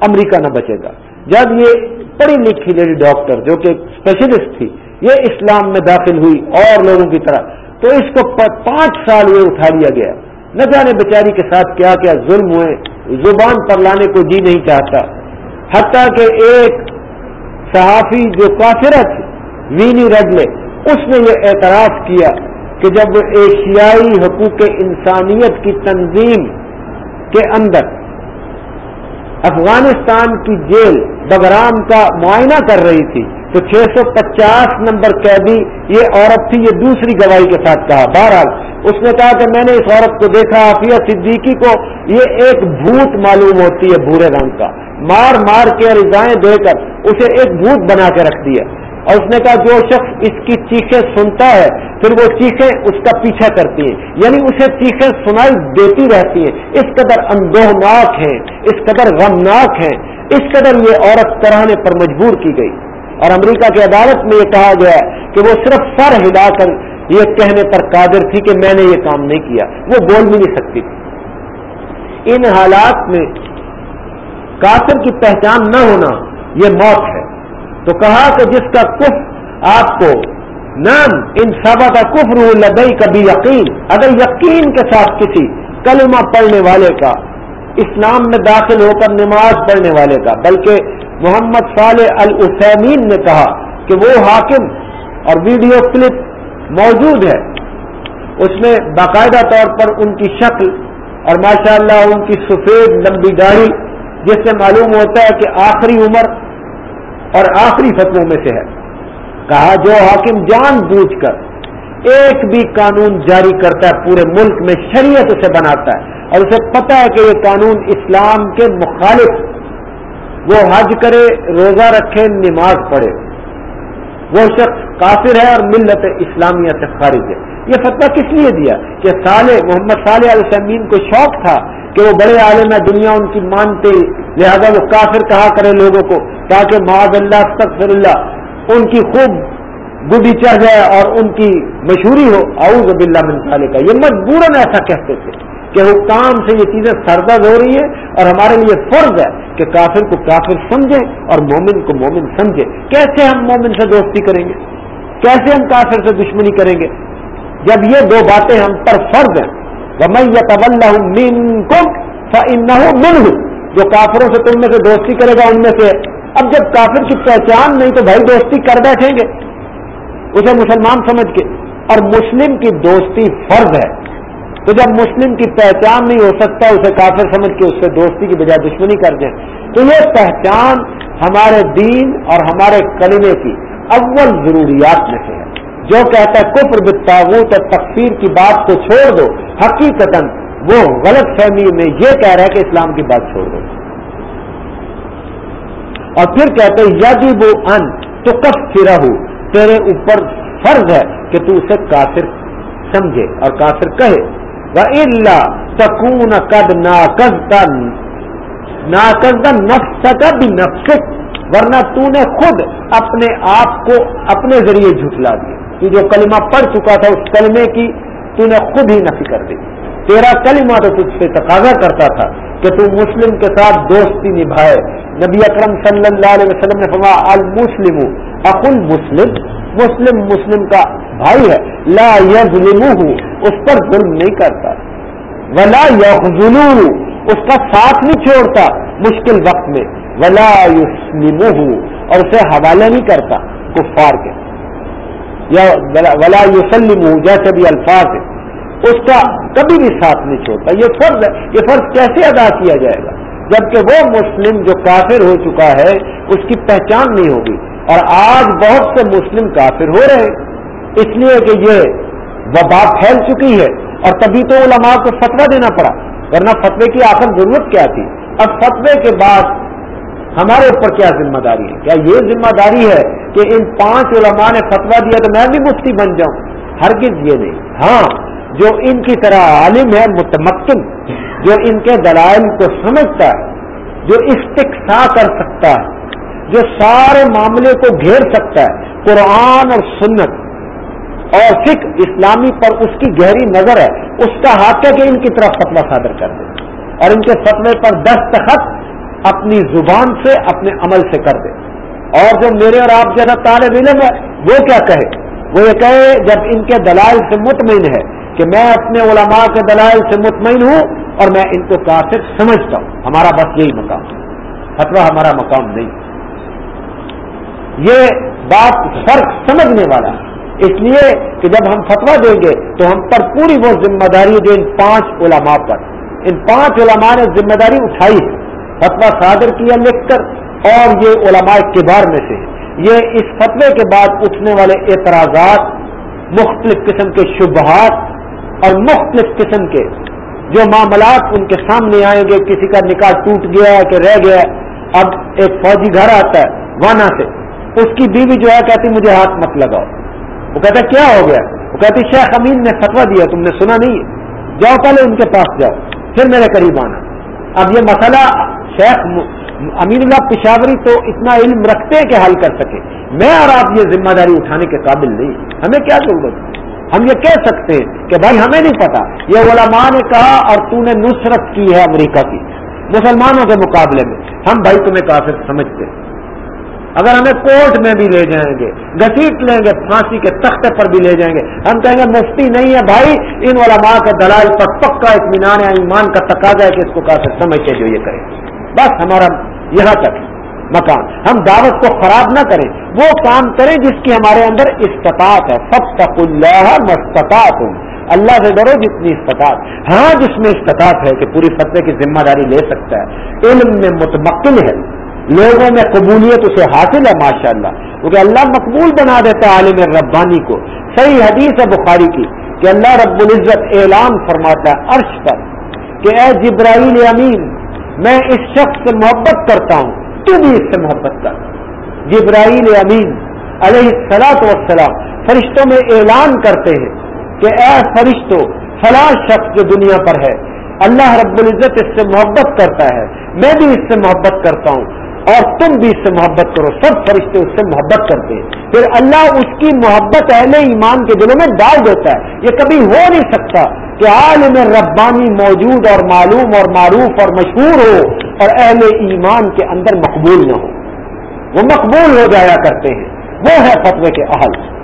امریکہ نہ بچے گا۔ جب یہ پڑھی لکھی لیڈی ڈاکٹر جو کہ اسپیشلسٹ تھی، یہ اسلام میں داخل ہوئی اور لوگوں کی طرح، تو اس کو پانچ سال یہ اٹھا لیا گیا۔ نہ جانے بیچاری کے ساتھ کیا کیا ظلم ہوئے، زبان پر لانے کو جی نہیں چاہتا۔ حتیٰ کہ ایک صحافی جو کافرہ تھی، وینی نے اس نے یہ اعتراف کیا کہ جب ایشیائی حقوق انسانیت کی تنظیم کے اندر افغانستان کی جیل بگرام کا معائنہ کر رہی تھی تو چھ سو پچاس نمبر قیدی یہ عورت تھی، یہ دوسری گواہی کے ساتھ کہا۔ بہرحال، اس نے کہا کہ میں نے اس عورت کو دیکھا آفیہ صدیقی کو یہ ایک بھوت معلوم ہوتی ہے بھورے رنگ کا۔ مار مار کے رضائیں دے کر اسے ایک بھوت بنا کے رکھ دیا اور اس نے کہا، جو شخص اس کی چیخیں سنتا ہے، پھر وہ چیخیں اس کا پیچھا کرتی ہیں۔ یعنی اسے چیخیں سنائی دیتی رہتی ہیں۔ اس قدر اندوہناک ہیں، اس قدر غمناک ہیں۔ اس قدر یہ عورت کرانے پر مجبور کی گئی۔ اور امریکہ کی عدالت میں یہ کہا گیا کہ وہ صرف سر ہلا کر یہ کہنے پر قادر تھی کہ میں نے یہ کام نہیں کیا۔ وہ بول بھی نہیں سکتی۔ تھی ان حالات میں کافر کی پہچان نہ ہونا یہ موت ہے۔ تو کہا کہ جس کا کف آپ کو نام ان سبا کا کف رو لگئی کبھی یقین۔ اگر یقین کے ساتھ کسی کلمہ پڑھنے والے کا، اسلام میں داخل ہو کر نماز پڑھنے والے کا، بلکہ محمد صالح السمین نے کہا کہ وہ حاکم اور ویڈیو کلپ موجود ہے۔ اس میں باقاعدہ طور پر ان کی شکل اور ماشاءاللہ ان کی سفید لمبی داڑھی، جس سے معلوم ہوتا ہے کہ آخری عمر اور آخری فتووں میں سے ہے۔ کہا جو حاکم جان بوجھ کر ایک بھی قانون جاری کرتا ہے، پورے ملک میں شریعت اسے بناتا ہے اور اسے پتا ہے کہ یہ قانون اسلام کے مخالف وہ حج کرے، روزہ رکھے، نماز پڑھے۔ وہ شخص کافر ہے اور ملت اسلامیہ سے خارج ہے۔ یہ فتویٰ کس لیے دیا؟ کہ صالح، محمد صالح علیہ وسلم کو شوق تھا کہ وہ بڑے عالم ہے دنیا ان کی مانتے، لہذا وہ کافر کہا کرے لوگوں کو، تاکہ معاذ اللہ، استغفر اللہ، ان کی خوب گڈی چڑھ جائے اور ان کی مشہوری ہو۔ اعوذ باللہ من صالح کا یہ مجبوراً ایسا کہتے تھے۔ کہ حکام سے یہ چیزیں سردرد ہو رہی ہیں اور ہمارے لیے فرض ہے کہ کافر کو کافر سمجھیں اور مومن کو مومن سمجھے۔ کیسے ہم مومن سے دوستی کریں گے؟ کیسے ہم کافر سے دشمنی کریں گے؟ جب یہ دو باتیں ہم پر فرض ہیں وہ میں یہ طول جو کافروں سے تم میں سے دوستی کرے گا، ان میں سے۔ اب جب کافر کی پہچان نہیں تو بھائی دوستی کر بیٹھیں گے۔ اسے مسلمان سمجھ کے۔ اور مسلم کی دوستی فرض ہے۔ تو جب مسلم کی پہچان نہیں ہو سکتا، اسے کافر سمجھ کے اس سے دوستی کی بجائے دشمنی کر دیں۔ تو یہ پہچان ہمارے دین اور ہمارے کلمے کی اول ضروریات میں سے ہے۔ جو کہتا ہے، کفر بتاوت اور تقسیر کی بات کو چھوڑ دو۔ حقیقت وہ غلط فہمی میں یہ کہہ رہا ہے کہ اسلام کی بات چھوڑ دو۔ اور پھر کہتے یدی ان تو کب پھرا تیرے اوپر فرض ہے کہ تو اسے کافر سمجھے اور کافر کہے۔ سکون قد ناقزتا ناقزتا نفس کا بھی نفس ورنہ تو نے خود اپنے آپ کو اپنے ذریعے جھٹلا دیا تو جو کلمہ پڑھ چکا تھا اس کلمے کی تو نے خود ہی نفی کر دی تیرا کلمہ تو تجھ سے تقاضا کرتا تھا کہ تو مسلم کے ساتھ دوستی نبھائے نبی اکرم صلی اللہ علیہ وسلم نے فرمایا المسلم اقل مسلم مسلم مسلم کا بھائی ہے، لا یظلم اس پر ظلم نہیں کرتا۔ ولا یخل اس کا ساتھ نہیں چھوڑتا مشکل وقت میں۔ ولا یسلم اور اسے حوالے نہیں کرتا کفار کے۔ یا ولا یوسلم جیسے بھی الفاظ ہے اس کا کبھی بھی ساتھ نہیں چھوڑتا۔ یہ فرض ہے، یہ فرض کیسے ادا کیا جائے گا؟ جبکہ وہ مسلم جو کافر ہو چکا ہے، اس کی پہچان نہیں ہوگی۔ اور آج بہت سے مسلم کافر ہو رہے ہیں۔ اس لیے کہ یہ وبا پھیل چکی ہے اور تبھی تو علماء کو فتوا دینا پڑا، ورنہ فتوے کی آخر ضرورت کیا تھی؟ اب فتوے کے بعد ہمارے اوپر کیا ذمہ داری ہے؟ کیا یہ ذمہ داری ہے کہ ان پانچ علماء نے فتوا دیا تو میں بھی مفتی بن جاؤں؟ ہرگز یہ نہیں۔ ہاں جو ان کی طرح عالم ہے، متمکن، جو ان کے دلائل کو سمجھتا ہے، جو استقصا کر سکتا ہے جو سارے معاملے کو گھیر سکتا ہے، قرآن اور سنت۔ اور سکھ اسلامی پر اس کی گہری نظر ہے۔ اس کا حق ہے کہ ان کی طرف فتوا صادر کر دے۔ اور ان کے فتوے پر دستخط اپنی زبان سے، اپنے عمل سے کر دے۔ اور جو میرے اور آپ جیسا طالب علم ہے، وہ کیا کہے؟ وہ یہ کہے، جب ان کے دلائل سے مطمئن ہے کہ میں اپنے علماء کے دلائل سے مطمئن ہوں اور میں ان کو کافر سمجھتا ہوں۔ ہمارا بس یہی مقام فتوا ہمارا مقام نہیں۔ یہ بات فرق سمجھنے والا ہے۔ اس لیے کہ جب ہم فتوا دیں گے تو ہم پر پوری وہ ذمہ داری جو ان پانچ علماء پر۔ ان پانچ علماء نے ذمہ داری اٹھائی ہے۔ فتوا صادر کیا لکھ کر اور یہ علماء کبار میں سے یہ اس فتوے کے بعد اٹھنے والے اعتراضات، مختلف قسم کے شبہات اور مختلف قسم کے جو معاملات ان کے سامنے آئیں گے، کسی کا نکاح ٹوٹ گیا ہے کہ رہ گیا اب ایک فوجی گھر آتا ہے وانا سے اس کی بیوی جو ہے کہتی مجھے ہاتھ مت لگاؤ. وہ کہتا کیا ہو گیا؟ وہ کہتی شیخ امین نے فتوا دیا، تم نے سنا نہیں جاؤ پہلے ان کے پاس جاؤ، پھر میرے قریب آنا. اب یہ مسئلہ شیخ امین اللہ پشاوری تو اتنا علم رکھتے ہیں کہ حل کر سکے۔ میں اور آپ یہ ذمہ داری اٹھانے کے قابل نہیں ہمیں کیا ضرورت ہم یہ کہہ سکتے ہیں کہ بھائی ہمیں نہیں پتا، یہ علماء نے کہا اور تو نے نصرت کی ہے امریکہ کی، مسلمانوں کے مقابلے میں۔ ہم بھائی تمہیں کافر سمجھتے ہیں۔ اگر ہمیں کورٹ میں بھی لے جائیں گے گسیٹ لیں گے، پھانسی کے تختے پر بھی لے جائیں گے۔ ہم کہیں گے، مفتی نہیں ہے بھائی، ان علماء کے دلائل پر پکا اطمینان ہے، ایمان کا تقاضا ہے کہ اس کو کافی سمجھ کے جو یہ کرے۔ بس ہمارا یہاں تک مکان ہم دعوت کو خراب نہ کریں۔ وہ کام کریں جس کی ہمارے اندر استطاعت ہے۔ سب تک اللہ مستطاعت اللہ سے ڈرو جتنی استطاعت۔ ہاں جس میں استطاعت ہے کہ پوری فتح کی ذمہ داری لے سکتا ہے۔ علم میں متمکن ہے۔ لوگوں میں قبولیت اسے حاصل ہے ماشاء اللہ کیونکہ اللہ مقبول بنا دیتا ہے عالم ربانی کو۔ صحیح حدیث ہے بخاری کی کہ اللہ رب العزت اعلان فرماتا ہے عرش پر کہ اے جبرائیل امین، میں اس شخص سے محبت کرتا ہوں، تو بھی اس سے محبت کر۔ جبرائیل امین علیہ السلاط وسلام فرشتوں میں اعلان کرتے ہیں کہ اے فرشتوں، فلاں شخص جو دنیا پر ہے، اللہ رب العزت اس سے محبت کرتا ہے، میں بھی اس سے محبت کرتا ہوں۔ اور تم بھی اس سے محبت کرو، سب فرشتے اس سے محبت کرتے ہیں۔ پھر اللہ اس کی محبت اہل ایمان کے دلوں میں ڈال دیتا ہے۔ یہ کبھی ہو نہیں سکتا کہ عالم ربانی موجود اور معلوم اور معروف اور مشہور ہو اور اہل ایمان کے اندر مقبول نہ ہو۔ وہ مقبول ہو جایا کرتے ہیں۔ وہ ہے فتوے کے اہل۔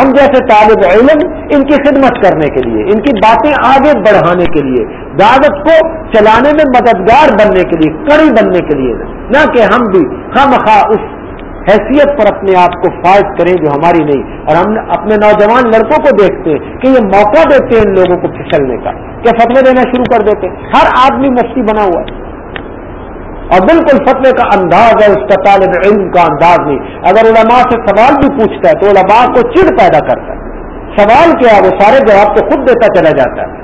ہم جیسے طالب علم ان کی خدمت کرنے کے لیے، ان کی باتیں آگے بڑھانے کے لیے دعوت کو چلانے میں مددگار بننے کے لیے، کڑی بننے کے لیے۔ نہ کہ ہم بھی خام خواہ اس حیثیت پر اپنے آپ کو فائد کریں جو ہماری نہیں۔ اور ہم اپنے نوجوان لڑکوں کو دیکھتے ہیں کہ یہ موقع دیتے ہیں ان لوگوں کو پھسلنے کا۔ کہ فتوے دینا شروع کر دیتے ہیں۔ ہر آدمی مفتی بنا ہوا ہے۔ اور بالکل فتوے کا انداز ہے، اس کا طالب علم کا انداز نہیں۔ اگر علماء سے سوال بھی پوچھتا ہے تو علماء کو چڑ پیدا کرتا ہے۔ سوال کیا وہ سارے جواب تو خود دیتا چلا جاتا ہے۔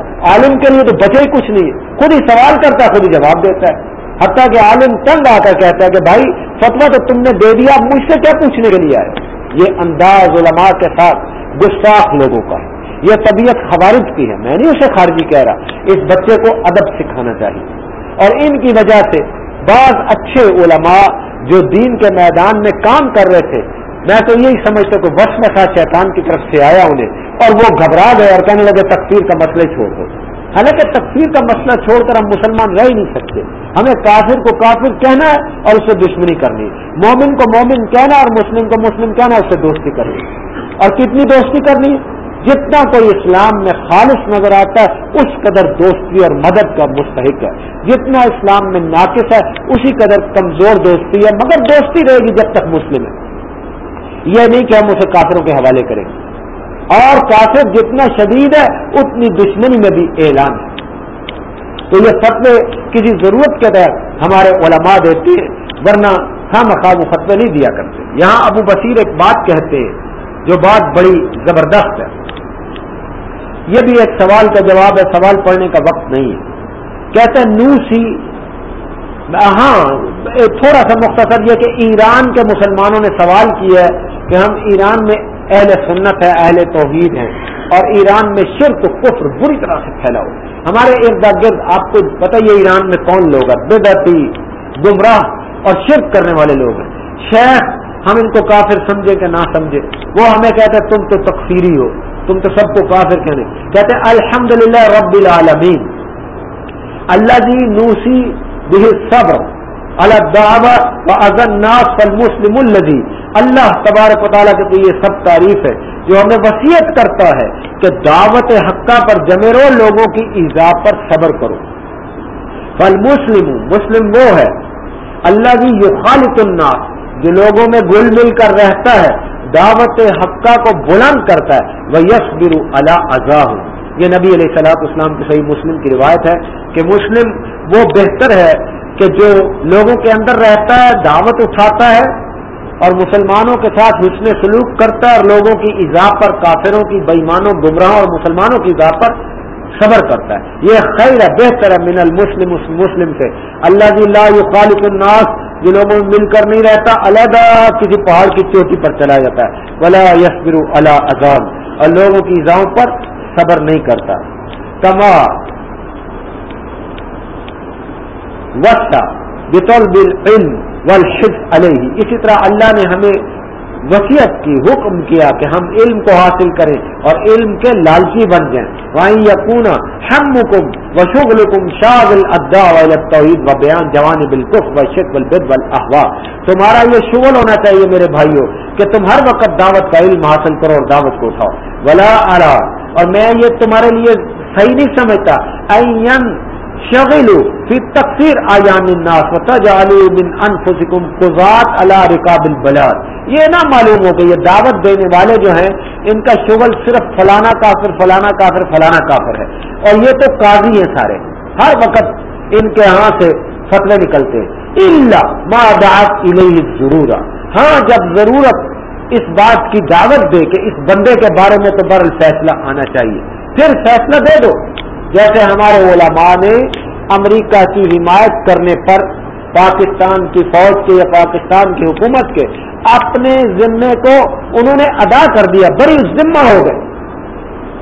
عالم کے لیے تو بچے ہی کچھ نہیں ہے۔ خود ہی سوال کرتا ہے، خود ہی جواب دیتا ہے۔ حتیٰ کہ عالم تنگ آ کر کہتا ہے کہ بھائی فتوا تو تم نے دے دیا مجھ سے کیا پوچھنے کے لیے آئے؟ یہ انداز علماء کے ساتھ گستاخ لوگوں کا یہ طبیعت خوارج کی ہے۔ میں نہیں اسے خارجی کہہ رہا۔ اس بچے کو ادب سکھانا چاہیے۔ اور ان کی وجہ سے بعض اچھے علماء جو دین کے میدان میں کام کر رہے تھے، میں تو یہی سمجھتا کہ وش میں تھا، شیطان کی طرف سے آیا انہیں۔ اور وہ گھبرا گئے اور کہنے لگے تقسیر کا مسئلہ چھوڑ دو۔ حالانکہ تقسیر کا مسئلہ چھوڑ کر ہم مسلمان رہ ہی نہیں سکتے۔ ہمیں کافر کو کافر کہنا ہے اور اسے دشمنی کرنی۔ مومن کو مومن کہنا اور مسلم کو مسلم کہنا ہے اسے دوستی کرنی۔ اور کتنی دوستی کرنی؟ جتنا کوئی اسلام میں خالص نظر آتا ہے، اس قدر دوستی اور مدد کا مستحق ہے۔ جتنا اسلام میں ناقص ہے، اسی قدر کمزور دوستی ہے۔ مگر دوستی رہے گی جب تک مسلم ہے۔ یہ نہیں کہ ہم اسے کافروں کے حوالے کریں۔ گے اور کافر جتنا شدید ہے، اتنی دشمنی میں بھی اعلان ہے۔ تو یہ فتوے کسی ضرورت کے تحت ہمارے علماء دیتے ہیں، ورنہ ہم خواہ فتوے نہیں دیا کرتے۔ یہاں ابو بصیر ایک بات کہتے ہیں، جو بات بڑی زبردست ہے۔ یہ بھی ایک سوال کا جواب ہے، سوال پڑھنے کا وقت نہیں ہے۔ کہتے ہیں نو سی ہاں تھوڑا سا مختصر یہ کہ ایران کے مسلمانوں نے سوال کیا ہے کہ ہم ایران میں اہل سنت ہے اہل توحید ہیں۔ اور ایران میں شرک کفر بری طرح سے پھیلا ہو ہمارے ارد گرد آپ کو بتائیے ایران میں کون لوگ ہیں؟ بے گمراہ اور شرک کرنے والے لوگ ہیں۔ شیخ، ہم ان کو کافر سمجھے کہ نہ سمجھے؟ وہ ہمیں کہتے ہیں، تم تو تکفیری ہو، تم تو سب کو کافر کہنے۔ کہتے ہیں الحمد رب العالمین، اللہ جی نوسی بہ صبر۔ مسلم الدی اللہ تبارک تعالیٰ کے یہ سب تعریف ہے، جو ہمیں وسیعت کرتا ہے کہ دعوت حقہ پر جمے رہو لوگوں کی ایزا پر صبر کرو۔ فل مسلم مسلم وہ ہے، اللہ جی یو خالق الناس، جو لوگوں میں گل مل کر رہتا ہے، دعوت حقہ کو بلند کرتا ہے وہ یس برو اللہ ازاح یہ نبی علیہ صلاح اسلام کی صحیح مسلم کی روایت ہے کہ مسلم وہ بہتر ہے کہ جو لوگوں کے اندر رہتا ہے، دعوت اٹھاتا ہے اور مسلمانوں کے ساتھ حسن سلوک کرتا ہے اور لوگوں کی ایزا پر، کافروں کی بےمانوں گمراہوں اور مسلمانوں کی ایزا پر صبر کرتا ہے۔ یہ خیر ہے، بہتر ہے من المسلم مسلم سے۔ اللہ جی اللہ خالق الناس، جو لوگوں میں مل کر نہیں رہتا، علیحدہ کسی پہاڑ کی چوٹی پر چلا جاتا ہے۔ ولا یسبر اللہ اذان اور لوگوں کی ایزاؤں پر صبر نہیں کرتا۔ کما وسطہ بطول علم والحفظ علیہ۔ اسی طرح اللہ نے ہمیں وسیعت کی، حکم کیا کہ ہم علم کو حاصل کریں اور علم کے لالچی بن جائیں۔ وہیں یقون ہم حکم و شغل حکم شاہ توحید و بیان جوان بالکف و شک البد احوا تمہارا یہ شغل ہونا چاہیے میرے بھائیوں کہ تم ہر وقت دعوت کا علم حاصل کرو اور دعوت کو اٹھاؤ۔ ولا آرا اور میں یہ تمہارے لیے صحیح نہیں سمجھتا۔ این شغلو فی تقسیر آیام الناس وتجعلوا من انفسکم قضات علی رکاب البلاد۔ یہ نہ معلوم ہو کہ یہ دعوت دینے والے جو ہیں، ان کا شغل صرف فلانا کافر فلانا کافر فلانا کافر ہے۔ اور یہ تو قاضی ہیں سارے۔ ہر وقت ان کے ہاں سے فتوے نکلتے۔ ہیں اللہ ما دعات الیہ ضرور ہاں جب ضرورت اس بات کی دعوت دے کہ اس بندے کے بارے میں تو بر فیصلہ آنا چاہیے۔ پھر فیصلہ دے دو۔ جیسے ہمارے علماء نے امریکہ کی حمایت کرنے پر پاکستان کی فوج کے یا پاکستان کی حکومت کے اپنے ذمے کو انہوں نے ادا کر دیا، بڑی ذمہ ہو گئے۔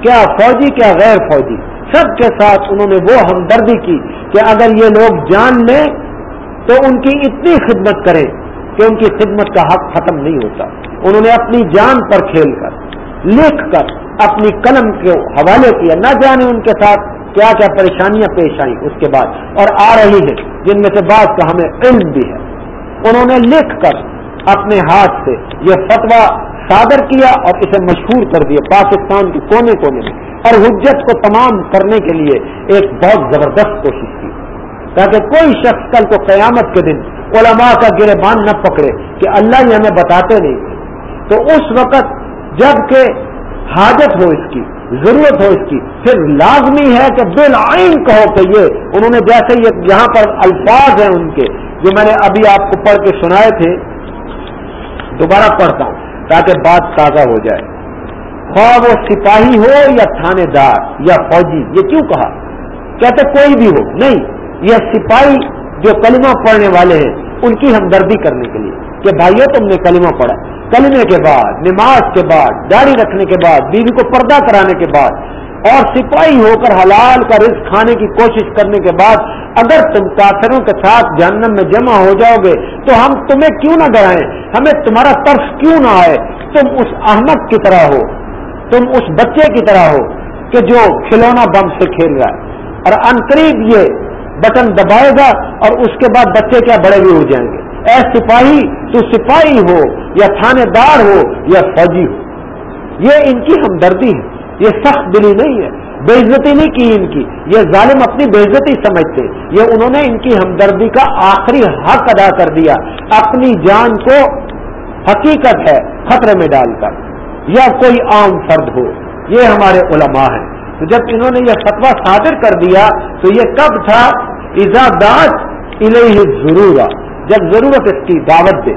کیا فوجی، کیا غیر فوجی۔ سب کے ساتھ انہوں نے وہ ہمدردی کی کہ اگر یہ لوگ جان لیں تو ان کی اتنی خدمت کریں۔ کہ ان کی خدمت کا حق ختم نہیں ہوتا۔ انہوں نے اپنی جان پر کھیل کر، لکھ کر، اپنی قلم کے حوالے کیا، نہ جانے ان کے ساتھ کیا کیا پریشانیاں پیش آئیں اس کے بعد۔ اور آ رہی ہیں، جن میں سے بعض کا ہمیں علم بھی ہے۔ انہوں نے لکھ کر اپنے ہاتھ سے یہ فتوا صادر کیا اور اسے مشہور کر دیا۔ پاکستان کے کونے کونے میں۔ اور حجت کو تمام کرنے کے لیے ایک بہت زبردست کوشش کی۔ تاکہ کوئی شخص کل کو قیامت کے دن علماء کا گرے بان نہ پکڑے کہ اللہ یہ ہمیں بتاتے نہیں۔ تو اس وقت جبکہ حاجت ہو اس کی، ضرورت ہو اس کی، پھر لازمی ہے کہ بالعین کہو کہ یہ انہوں نے جیسے یہ یہاں پر الفاظ ہیں ان کے، جو میں نے ابھی آپ کو پڑھ کے سنائے تھے، دوبارہ پڑھتا ہوں تاکہ بات تازہ ہو جائے۔ خواہ وہ سپاہی ہو یا تھانے دار یا فوجی، یہ کیوں کہا؟ کہتے کوئی بھی ہو۔ نہیں، یہ سپاہی جو کلمہ پڑھنے والے ہیں، ان کی ہمدردی کرنے کے لیے۔ کہ بھائیو، تم نے کلمہ پڑھا۔ کلمے کے بعد، نماز کے بعد، داڑھی رکھنے کے بعد، بیوی کو پردہ کرانے کے بعد، اور سپاہی ہو کر حلال کا رزق کھانے کی کوشش کرنے کے بعد، اگر تم کافروں کے ساتھ جہنم میں جمع ہو جاؤ گے، تو ہم تمہیں کیوں نہ ڈرائیں؟ ہمیں تمہارا طرف کیوں نہ آئے؟ تم اس احمد کی طرح ہو۔ تم اس بچے کی طرح ہو کہ جو کھلونا بم سے کھیل رہا ہے۔ اور انقریب یہ بٹن دبائے گا اور اس کے بعد بچے کیا بڑے بھی ہو جائیں گے۔ اے سپاہی، تو سپاہی ہو یا تھانے دار ہو یا فوجی ہو۔ یہ ان کی ہمدردی ہے۔ یہ سخت دلی نہیں ہے۔ بے عزتی نہیں کی ان کی۔ یہ ظالم اپنی بے عزتی سمجھتے یہ انہوں نے ان کی ہمدردی کا آخری حق ادا کر دیا۔ اپنی جان کو حقیقت ہے، خطرے میں ڈال کر۔ یا کوئی عام فرد ہو۔ یہ ہمارے علماء ہیں۔ تو جب انہوں نے یہ فتوا صادر کر دیا تو یہ کب تھا؟ ایزادات الہ ضرور جب ضرورت اس کی دعوت دے۔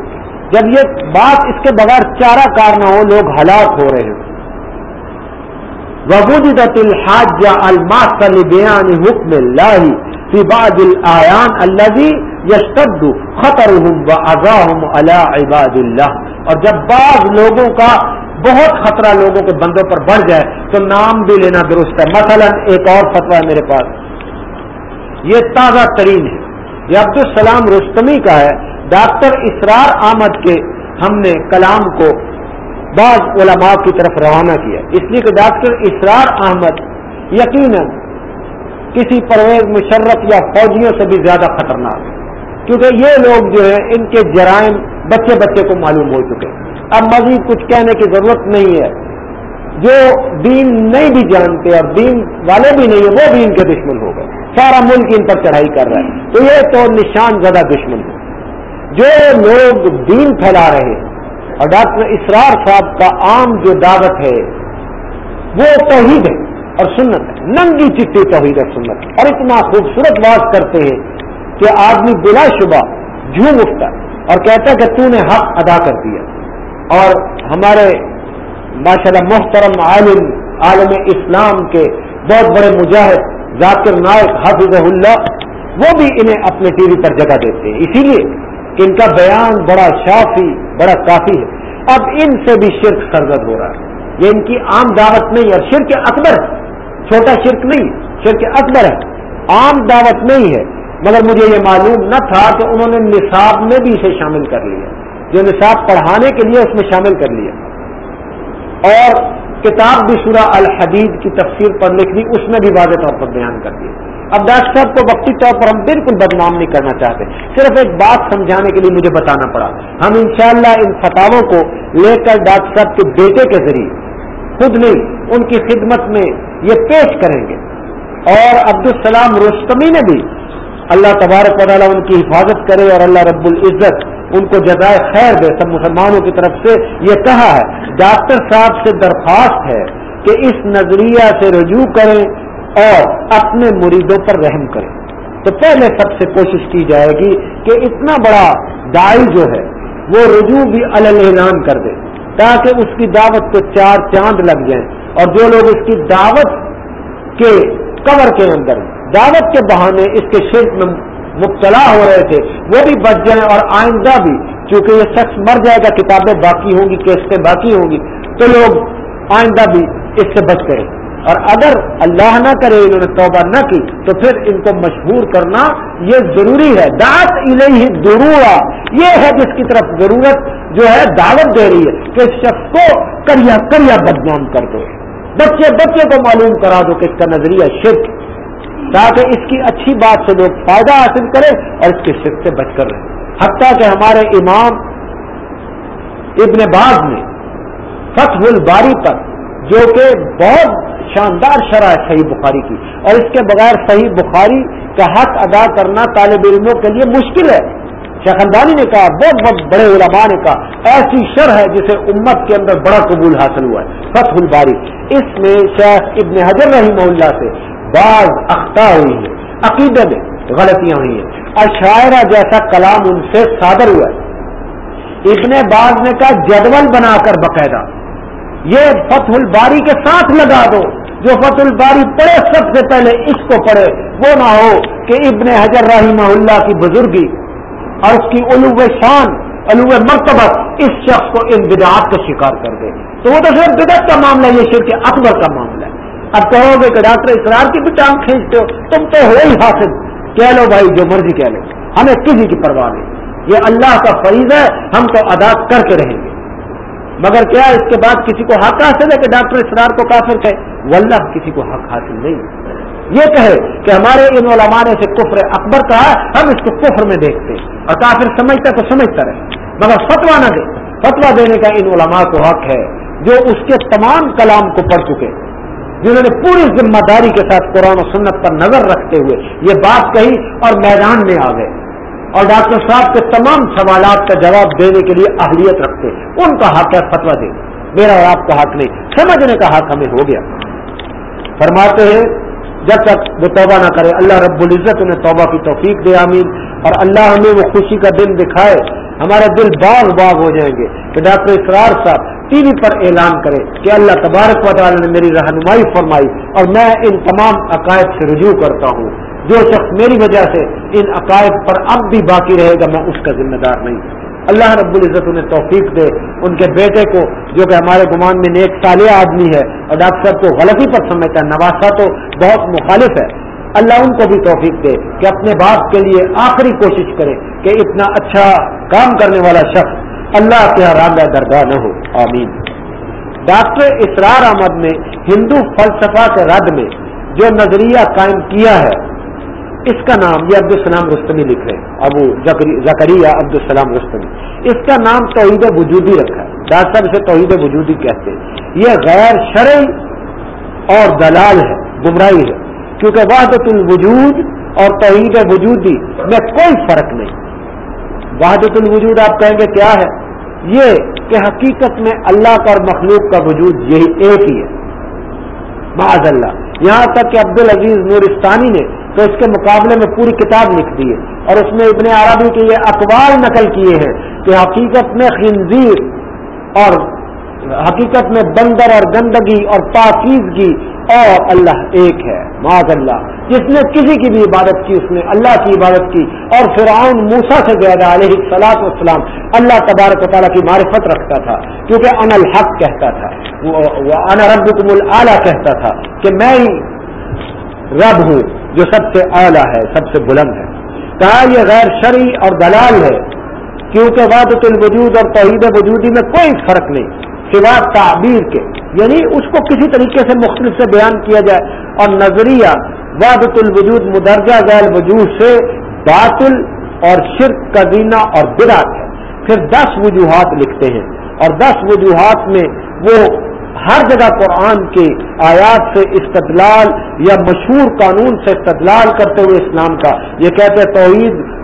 جب یہ بات اس کے بغیر چارہ کار نہ ہو، لوگ ہلاک ہو رہے ہیں وبودت الحاج الماس بیان حکم اللہ فی بعض الآیان الذي یشتد خطر ہوں اللہ عباد اللہ اور جب بعض لوگوں کا بہت خطرہ لوگوں کے بندوں پر بڑھ جائے تو نام بھی لینا درست ہے۔ مثلا ایک اور فتویٰ ہے میرے پاس۔ یہ تازہ ترین ہے۔ یہ عبد السلام رستمی کا ہے۔ ڈاکٹر اسرار احمد کے ہم نے کلام کو بعض علماء کی طرف روانہ کیا۔ اس لیے کہ ڈاکٹر اسرار احمد یقیناً کسی پرویز مشرف یا فوجیوں سے بھی زیادہ خطرناک ہے کیونکہ یہ لوگ جو ہیں، ان کے جرائم بچے بچے کو معلوم ہو چکے ہیں۔ اب مزید کچھ کہنے کی ضرورت نہیں ہے۔ جو دین نہیں بھی جانتے اور دین والے بھی نہیں ہیں، وہ بھی ان کے دشمن ہو گئے۔ سارا ملک ان پر چڑھائی کر رہا ہے۔ تو یہ تو نشان زدہ دشمن ہے۔ جو لوگ دین پھیلا رہے ہیں اور ڈاکٹر اسرار صاحب کا عام جو دعوت ہے، وہ توحید ہے اور سنت ہے۔ ننگی چٹی توحید اور سنت ہے۔ اور اتنا خوبصورت بات کرتے ہیں کہ آدمی بلا شبہ جھوم اٹھتا ہے اور کہتا ہے کہ تو نے حق ادا کر دیا۔ اور ہمارے ماشاء اللہ محترم عالم عالم اسلام کے بہت بڑے مجاہد ذاکر نائک حافظ اللہ، وہ بھی انہیں اپنے ٹی وی پر جگہ دیتے ہیں۔ اسی لیے کہ ان کا بیان بڑا شافی، بڑا کافی ہے۔ اب ان سے بھی شرک سرگد ہو رہا ہے۔ یہ ان کی عام دعوت نہیں ہے شرک اکبر چھوٹا شرک نہیں، شرک اکبر ہے۔ عام دعوت نہیں ہے۔ مگر مجھے یہ معلوم نہ تھا کہ انہوں نے نصاب میں بھی اسے شامل کر لیا۔ جو نصاب پڑھانے کے لیے اس میں شامل کر لیا۔ اور کتاب بھی سورہ الحدید کی تفسیر پر لکھ دی، اس میں بھی واضح طور پر بیان کر دیا اب ڈاکٹر صاحب کو وقتی طور پر ہم بالکل بدنام نہیں کرنا چاہتے۔ صرف ایک بات سمجھانے کے لیے مجھے بتانا پڑا۔ ہم انشاءاللہ ان فتاووں کو لے کر ڈاکٹر صاحب کے بیٹے کے ذریعے خود نہیں، ان کی خدمت میں یہ پیش کریں گے۔ اور عبد السلام رستمی نے بھی اللہ تبارک و تعالیٰ ان کی حفاظت کرے اور اللہ رب العزت ان کو جزائے خیر دے۔ سب مسلمانوں کی طرف سے یہ کہا ہے۔ ڈاکٹر صاحب سے درخواست ہے کہ اس نظریہ سے رجوع کریں اور اپنے مریدوں پر رحم کرے تو پہلے سب سے کوشش کی جائے گی کہ اتنا بڑا دائی جو ہے وہ رجوع بھی اعلان کر دے تاکہ اس کی دعوت کو چار چاند لگ جائیں اور جو لوگ اس کی دعوت کے کور کے اندر دعوت کے بہانے اس کے شرک میں مبتلا ہو رہے تھے، وہ بھی بچ جائیں اور آئندہ بھی چونکہ یہ شخص مر جائے گا، کتابیں باقی ہوں گی، کیسٹیں باقی ہوں گی، تو لوگ آئندہ بھی اس سے بچ گئے۔ اور اگر اللہ نہ کرے، انہوں نے توبہ نہ کی، تو پھر ان کو مشہور کرنا یہ ضروری ہے۔ دات الہی ضرورا یہ ہے جس کی طرف ضرورت جو ہے دعوت دے رہی ہے کہ اس شخص کو کریا کریا بدنام کر دو بچے بچے کو معلوم کرا دو کہ اس کا نظریہ شرک تاکہ اس کی اچھی بات سے لوگ فائدہ حاصل کریں اور اس کے شرک سے بچ کر رہے حتیٰ کہ ہمارے امام ابن باز نے فتح الباری پر جو کہ بہت شاندار شرح ہے صحیح بخاری کی، اور اس کے بغیر صحیح بخاری کا حق ادا کرنا طالب علموں کے لیے مشکل ہے۔ شیخ نے کہا، بہت بہت بڑے علماء نے کہا، ایسی شر ہے جسے امت کے اندر بڑا قبول حاصل ہوا ہے۔ فتح الباری، اس میں شیخ ابن حجر رحیم اللہ سے بعض اختہ ہوئی ہے عقیدے میں غلطیاں ہوئی ہیں۔ اشاعرہ جیسا کلام ان سے صادر ہوا ہے۔ ابن باز نے کہا، جدول بنا کر باقاعدہ، یہ فتح الباری کے ساتھ لگا دو۔ جو فتح الباری پڑھے، سب سے پہلے اس کو پڑھے۔ وہ نہ ہو کہ ابن حجر رحمہ اللہ کی بزرگی اور اس کی علو شان، علو مرتبہ اس شخص کو ان بدعات کا شکار کر دے۔ تو وہ تو صرف بدعت کا معاملہ، یہ شرک اکبر کا معاملہ۔ اب کہو گے کہ ڈاکٹر اسرار کی بھی ٹانگ کھینچتے ہو، تم تو ہو ہی حاصل کہہ لو بھائی جو مرضی کہہ لو ہمیں کسی کی پرواہ نہیں۔ یہ اللہ کا فریض ہے، ہم تو ادا کر کے رہیں گے۔ مگر کیا اس کے بعد کسی کو حق حاصل ہے کہ ڈاکٹر اسرار کو کافر کہے؟ واللہ، کسی کو حق حاصل نہیں۔ یہ کہے کہ ہمارے ان علماء نے سے کفر اکبر کہا ہم اس کو کفر میں دیکھتے اور کافر سمجھتا تو سمجھتا رہے۔ مگر فتوا نہ دے۔ فتوا دینے کا ان علماء کو حق ہے، جو اس کے تمام کلام کو پڑھ چکے۔ جنہوں نے پوری ذمہ داری کے ساتھ قرآن و سنت پر نظر رکھتے ہوئے یہ بات کہی اور میدان میں آ گئے۔ اور ڈاکٹر صاحب کے تمام سوالات کا جواب دینے کے لیے اہلیت رکھتے ان کا حق ہے فتوا دے میرا اور آپ کا حق نہیں۔ سمجھنے کا حق ہمیں ہو گیا۔ فرماتے ہیں، جب تک وہ توبہ نہ کرے، اللہ رب العزت انہیں توبہ کی توفیق دے، آمین۔ اور اللہ ہمیں وہ خوشی کا دن دکھائے ہمارے دل باغ باغ ہو جائیں گے۔ کہ ڈاکٹر اسرار صاحب، ٹی وی پر اعلان کرے کہ اللہ تبارک و تعالی نے میری رہنمائی فرمائی اور میں ان تمام عقائد سے رجوع کرتا ہوں۔ جو شخص میری وجہ سے ان عقائد پر اب بھی باقی رہے گا، میں اس کا ذمہ دار نہیں۔ اللہ رب العزت انہیں توفیق دے۔ ان کے بیٹے کو، جو کہ ہمارے گمان میں نیک صالح آدمی ہے، اور ڈاکٹر صاحب کو غلطی پر سمجھتا ہے، نواسا تو بہت مخالف ہے۔ اللہ ان کو بھی توفیق دے کہ اپنے باپ کے لیے آخری کوشش کرے۔ کہ اتنا اچھا کام کرنے والا شخص اللہ کے حرام درگاہ نہ ہو۔ آمین۔ ڈاکٹر اسرار احمد نے ہندو فلسفہ کے رد میں جو نظریہ قائم کیا ہے، اس کا نام یہ عبد السلام رستمی لکھ رہے ہیں۔ ابو زکریہ عبد السلام رستمی۔ اس کا نام توحید وجودی رکھا ہے۔ ڈاکٹر صاحب اسے توحید وجودی کہتے ہیں۔ یہ غیر شرعی اور دلال ہے، گمراہی ہے۔ کیونکہ وحدت الوجود اور توحید وجودی میں کوئی فرق نہیں۔ وحدت الوجود آپ کہیں گے کیا ہے؟ یہ کہ حقیقت میں اللہ کا اور مخلوق کا وجود یہی ایک ہی ہے۔ معذ اللہ۔ یہاں تک کہ عبد العزیز نورستانی نے تو اس کے مقابلے میں پوری کتاب لکھ دی ہے اور اس میں ابن عربی کے یہ اقوال نقل کیے ہیں کہ حقیقت میں خنزیر اور حقیقت میں بندر اور گندگی اور پاکیزگی اور اللہ ایک ہے معذ اللہ جس نے کسی کی بھی عبادت کی، اس نے اللہ کی عبادت کی۔ اور فرعون موسا سے زیادہ علیہ سلاط والسلام اللہ تبارک و تعالیٰ کی معرفت رکھتا تھا، کیونکہ ان الحق کہتا تھا وہ ان ربکم العلیٰ کہتا تھا کہ میں ہی رب ہوں جو سب سے اعلیٰ ہے، سب سے بلند ہے۔ کہا، یہ غیر شرعی اور دلال ہے، کیونکہ وادت الوجود اور توحید وجودی میں کوئی فرق نہیں۔ سوا تعبیر کے۔ یعنی اس کو کسی طریقے سے مختلف سے بیان کیا جائے۔ اور نظریہ وادت الوجود مدرجہ غیر وجود سے باطل اور شرک کبینہ اور براق ہے۔ پھر دس وجوہات لکھتے ہیں۔ اور دس وجوہات میں وہ ہر جگہ قرآن کی آیات سے استدلال یا مشہور قانون سے استدلال کرتے ہوئے اسلام کا۔ یہ کہتے ہیں توحید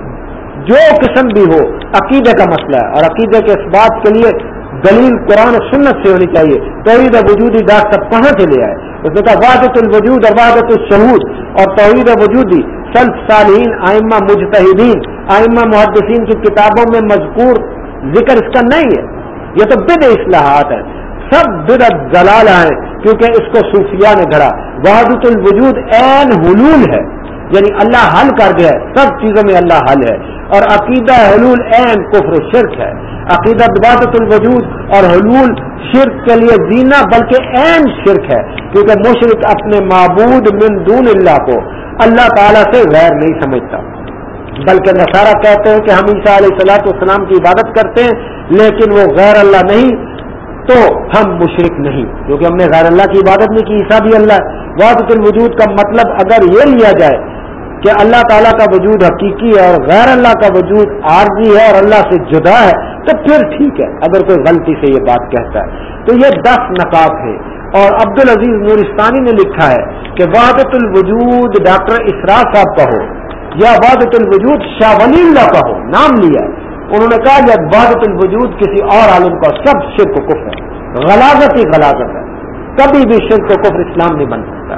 جو قسم بھی ہو، عقیدے کا مسئلہ ہے۔ اور عقیدے کے اس بات کے لیے دلیل قرآن سنت سے ہونی چاہیے۔ توحید وجودی ڈاکٹر کہاں سے لے آئے؟ اس نے کہا وادت الوجود اور وادت الشہود اور توحید وجودی سلف صالحین آئمہ مجتہدین آئمہ محدثین کی کتابوں میں مذکور ذکر اس کا نہیں ہے۔ یہ تو بد اصلاحات ہے سب بدت دلال ہیں کیونکہ اس کو صوفیہ نے گھڑا۔ وحدت الوجود این حلول ہے۔ یعنی اللہ حل کر گیا ہے۔ سب چیزوں میں اللہ حل ہے۔ اور عقیدہ حلول این کفر شرک ہے۔ عقیدہ وحدت الوجود اور حلول شرک کے لیے زینا بلکہ این شرک ہے، کیونکہ مشرق اپنے معبود من دون اللہ کو اللہ تعالیٰ سے غیر نہیں سمجھتا۔ بلکہ نصارہ کہتے ہیں کہ ہم عیسیٰ علیہ السلاۃ والسلام کی عبادت کرتے ہیں، لیکن وہ غیر اللہ نہیں، تو ہم مشرق نہیں۔ کیونکہ ہم نے غیر اللہ کی عبادت نہیں کی عیسا بھی اللہ۔ واد الوجود کا مطلب اگر یہ لیا جائے کہ اللہ تعالیٰ کا وجود حقیقی ہے اور غیر اللہ کا وجود عارضی ہے اور اللہ سے جدا ہے، تو پھر ٹھیک ہے، اگر کوئی غلطی سے یہ بات کہتا ہے۔ تو یہ دس نقاب ہیں۔ اور عبد العزیز نورستانی نے لکھا ہے کہ وحدت الوجود ڈاکٹر اسرا صاحب کا ہو یا وحدت الوجود شاہ ولی اللہ کا ہو نام لیا ہے۔ انہوں نے کہا کہ وحدت الوجود کسی اور عالم کا سب شرک و کفر ہے۔ غلاظت ہی غلاظت ہے۔ کبھی بھی شرک و کفر اسلام نہیں بن سکتا۔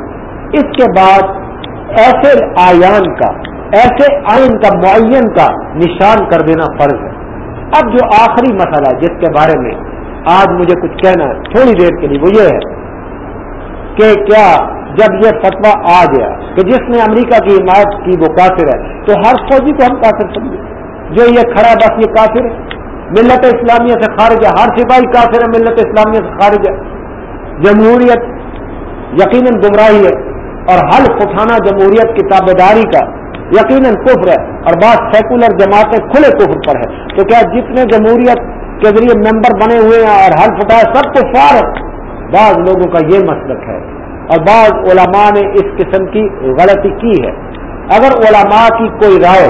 اس کے بعد ایسے آیان کا، ایسے آئین کا، معین کا نشان کر دینا فرض ہے۔ اب جو آخری مسئلہ جس کے بارے میں آج مجھے کچھ کہنا ہے، تھوڑی دیر کے لیے وہ یہ ہے کہ کیا جب یہ فتوا آ گیا کہ جس نے امریکہ کی حمایت کی وہ کافر ہے، تو ہر فوجی کو ہم کافر سمجھیں جو یہ کھڑا بس یہ کافر ہے۔ ملت اسلامیہ سے خارج ہے۔ ہر سپاہی کافر ہے، ملت اسلامیہ سے خارج ہے۔ جمہوریت یقیناً گمراہی ہے۔ اور حلف اٹھانا جمہوریت کی تابے داری کا یقیناً کفر ہے اور بعض سیکولر جماعتیں کھلے کفر پر ہے تو کیا جتنے جمہوریت کے ذریعے ممبر بنے ہوئے ہیں اور حلف اٹھایا سب کو فار ہے بعض لوگوں کا یہ مسلک ہے۔ اور بعض علماء نے اس قسم کی غلطی کی ہے۔ اگر علماء کی کوئی رائے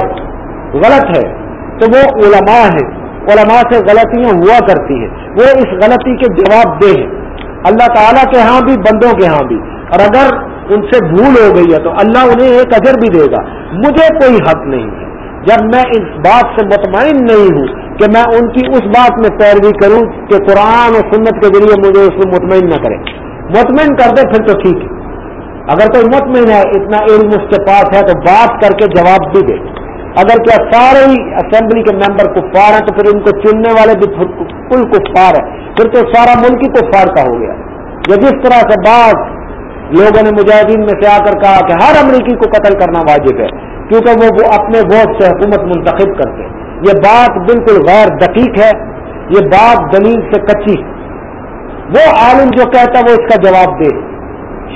غلط ہے تو وہ علماء ہیں۔ علماء سے غلطیاں ہوا کرتی ہیں۔ وہ اس غلطی کے جواب دے ہیں۔ اللہ تعالیٰ کے ہاں بھی، بندوں کے ہاں بھی۔ اور اگر ان سے بھول ہو گئی ہے تو اللہ انہیں ایک اجر بھی دے گا۔ مجھے کوئی حق نہیں ہے۔ جب میں اس بات سے مطمئن نہیں ہوں کہ میں ان کی اس بات میں پیروی کروں کہ قرآن اور سنت کے ذریعے مجھے اس کو مطمئن نہ کرے۔ مطمئن کر دے پھر تو ٹھیک ہے۔ اگر کوئی مطمئن ہے، اتنا علم اس کے پاس ہے تو بات کر کے جواب بھی دے۔ اگر کیا سارے ہی اسمبلی کے ممبر کفار ہیں تو پھر ان کو چننے والے بھی کل کفار ہے پھر تو سارا ملک ہی کفار کا ہو گیا۔ یا جس طرح سے بعض لوگوں نے مجاہدین میں سے آ کر کہا کہ ہر امریکی کو قتل کرنا واجب ہے، کیونکہ وہ اپنے ووٹ سے حکومت منتخب کرتے یہ بات بالکل غیر دقیق ہے، یہ بات دلیل سے کچی۔ ہے وہ عالم جو کہتا ہے وہ اس کا جواب دے۔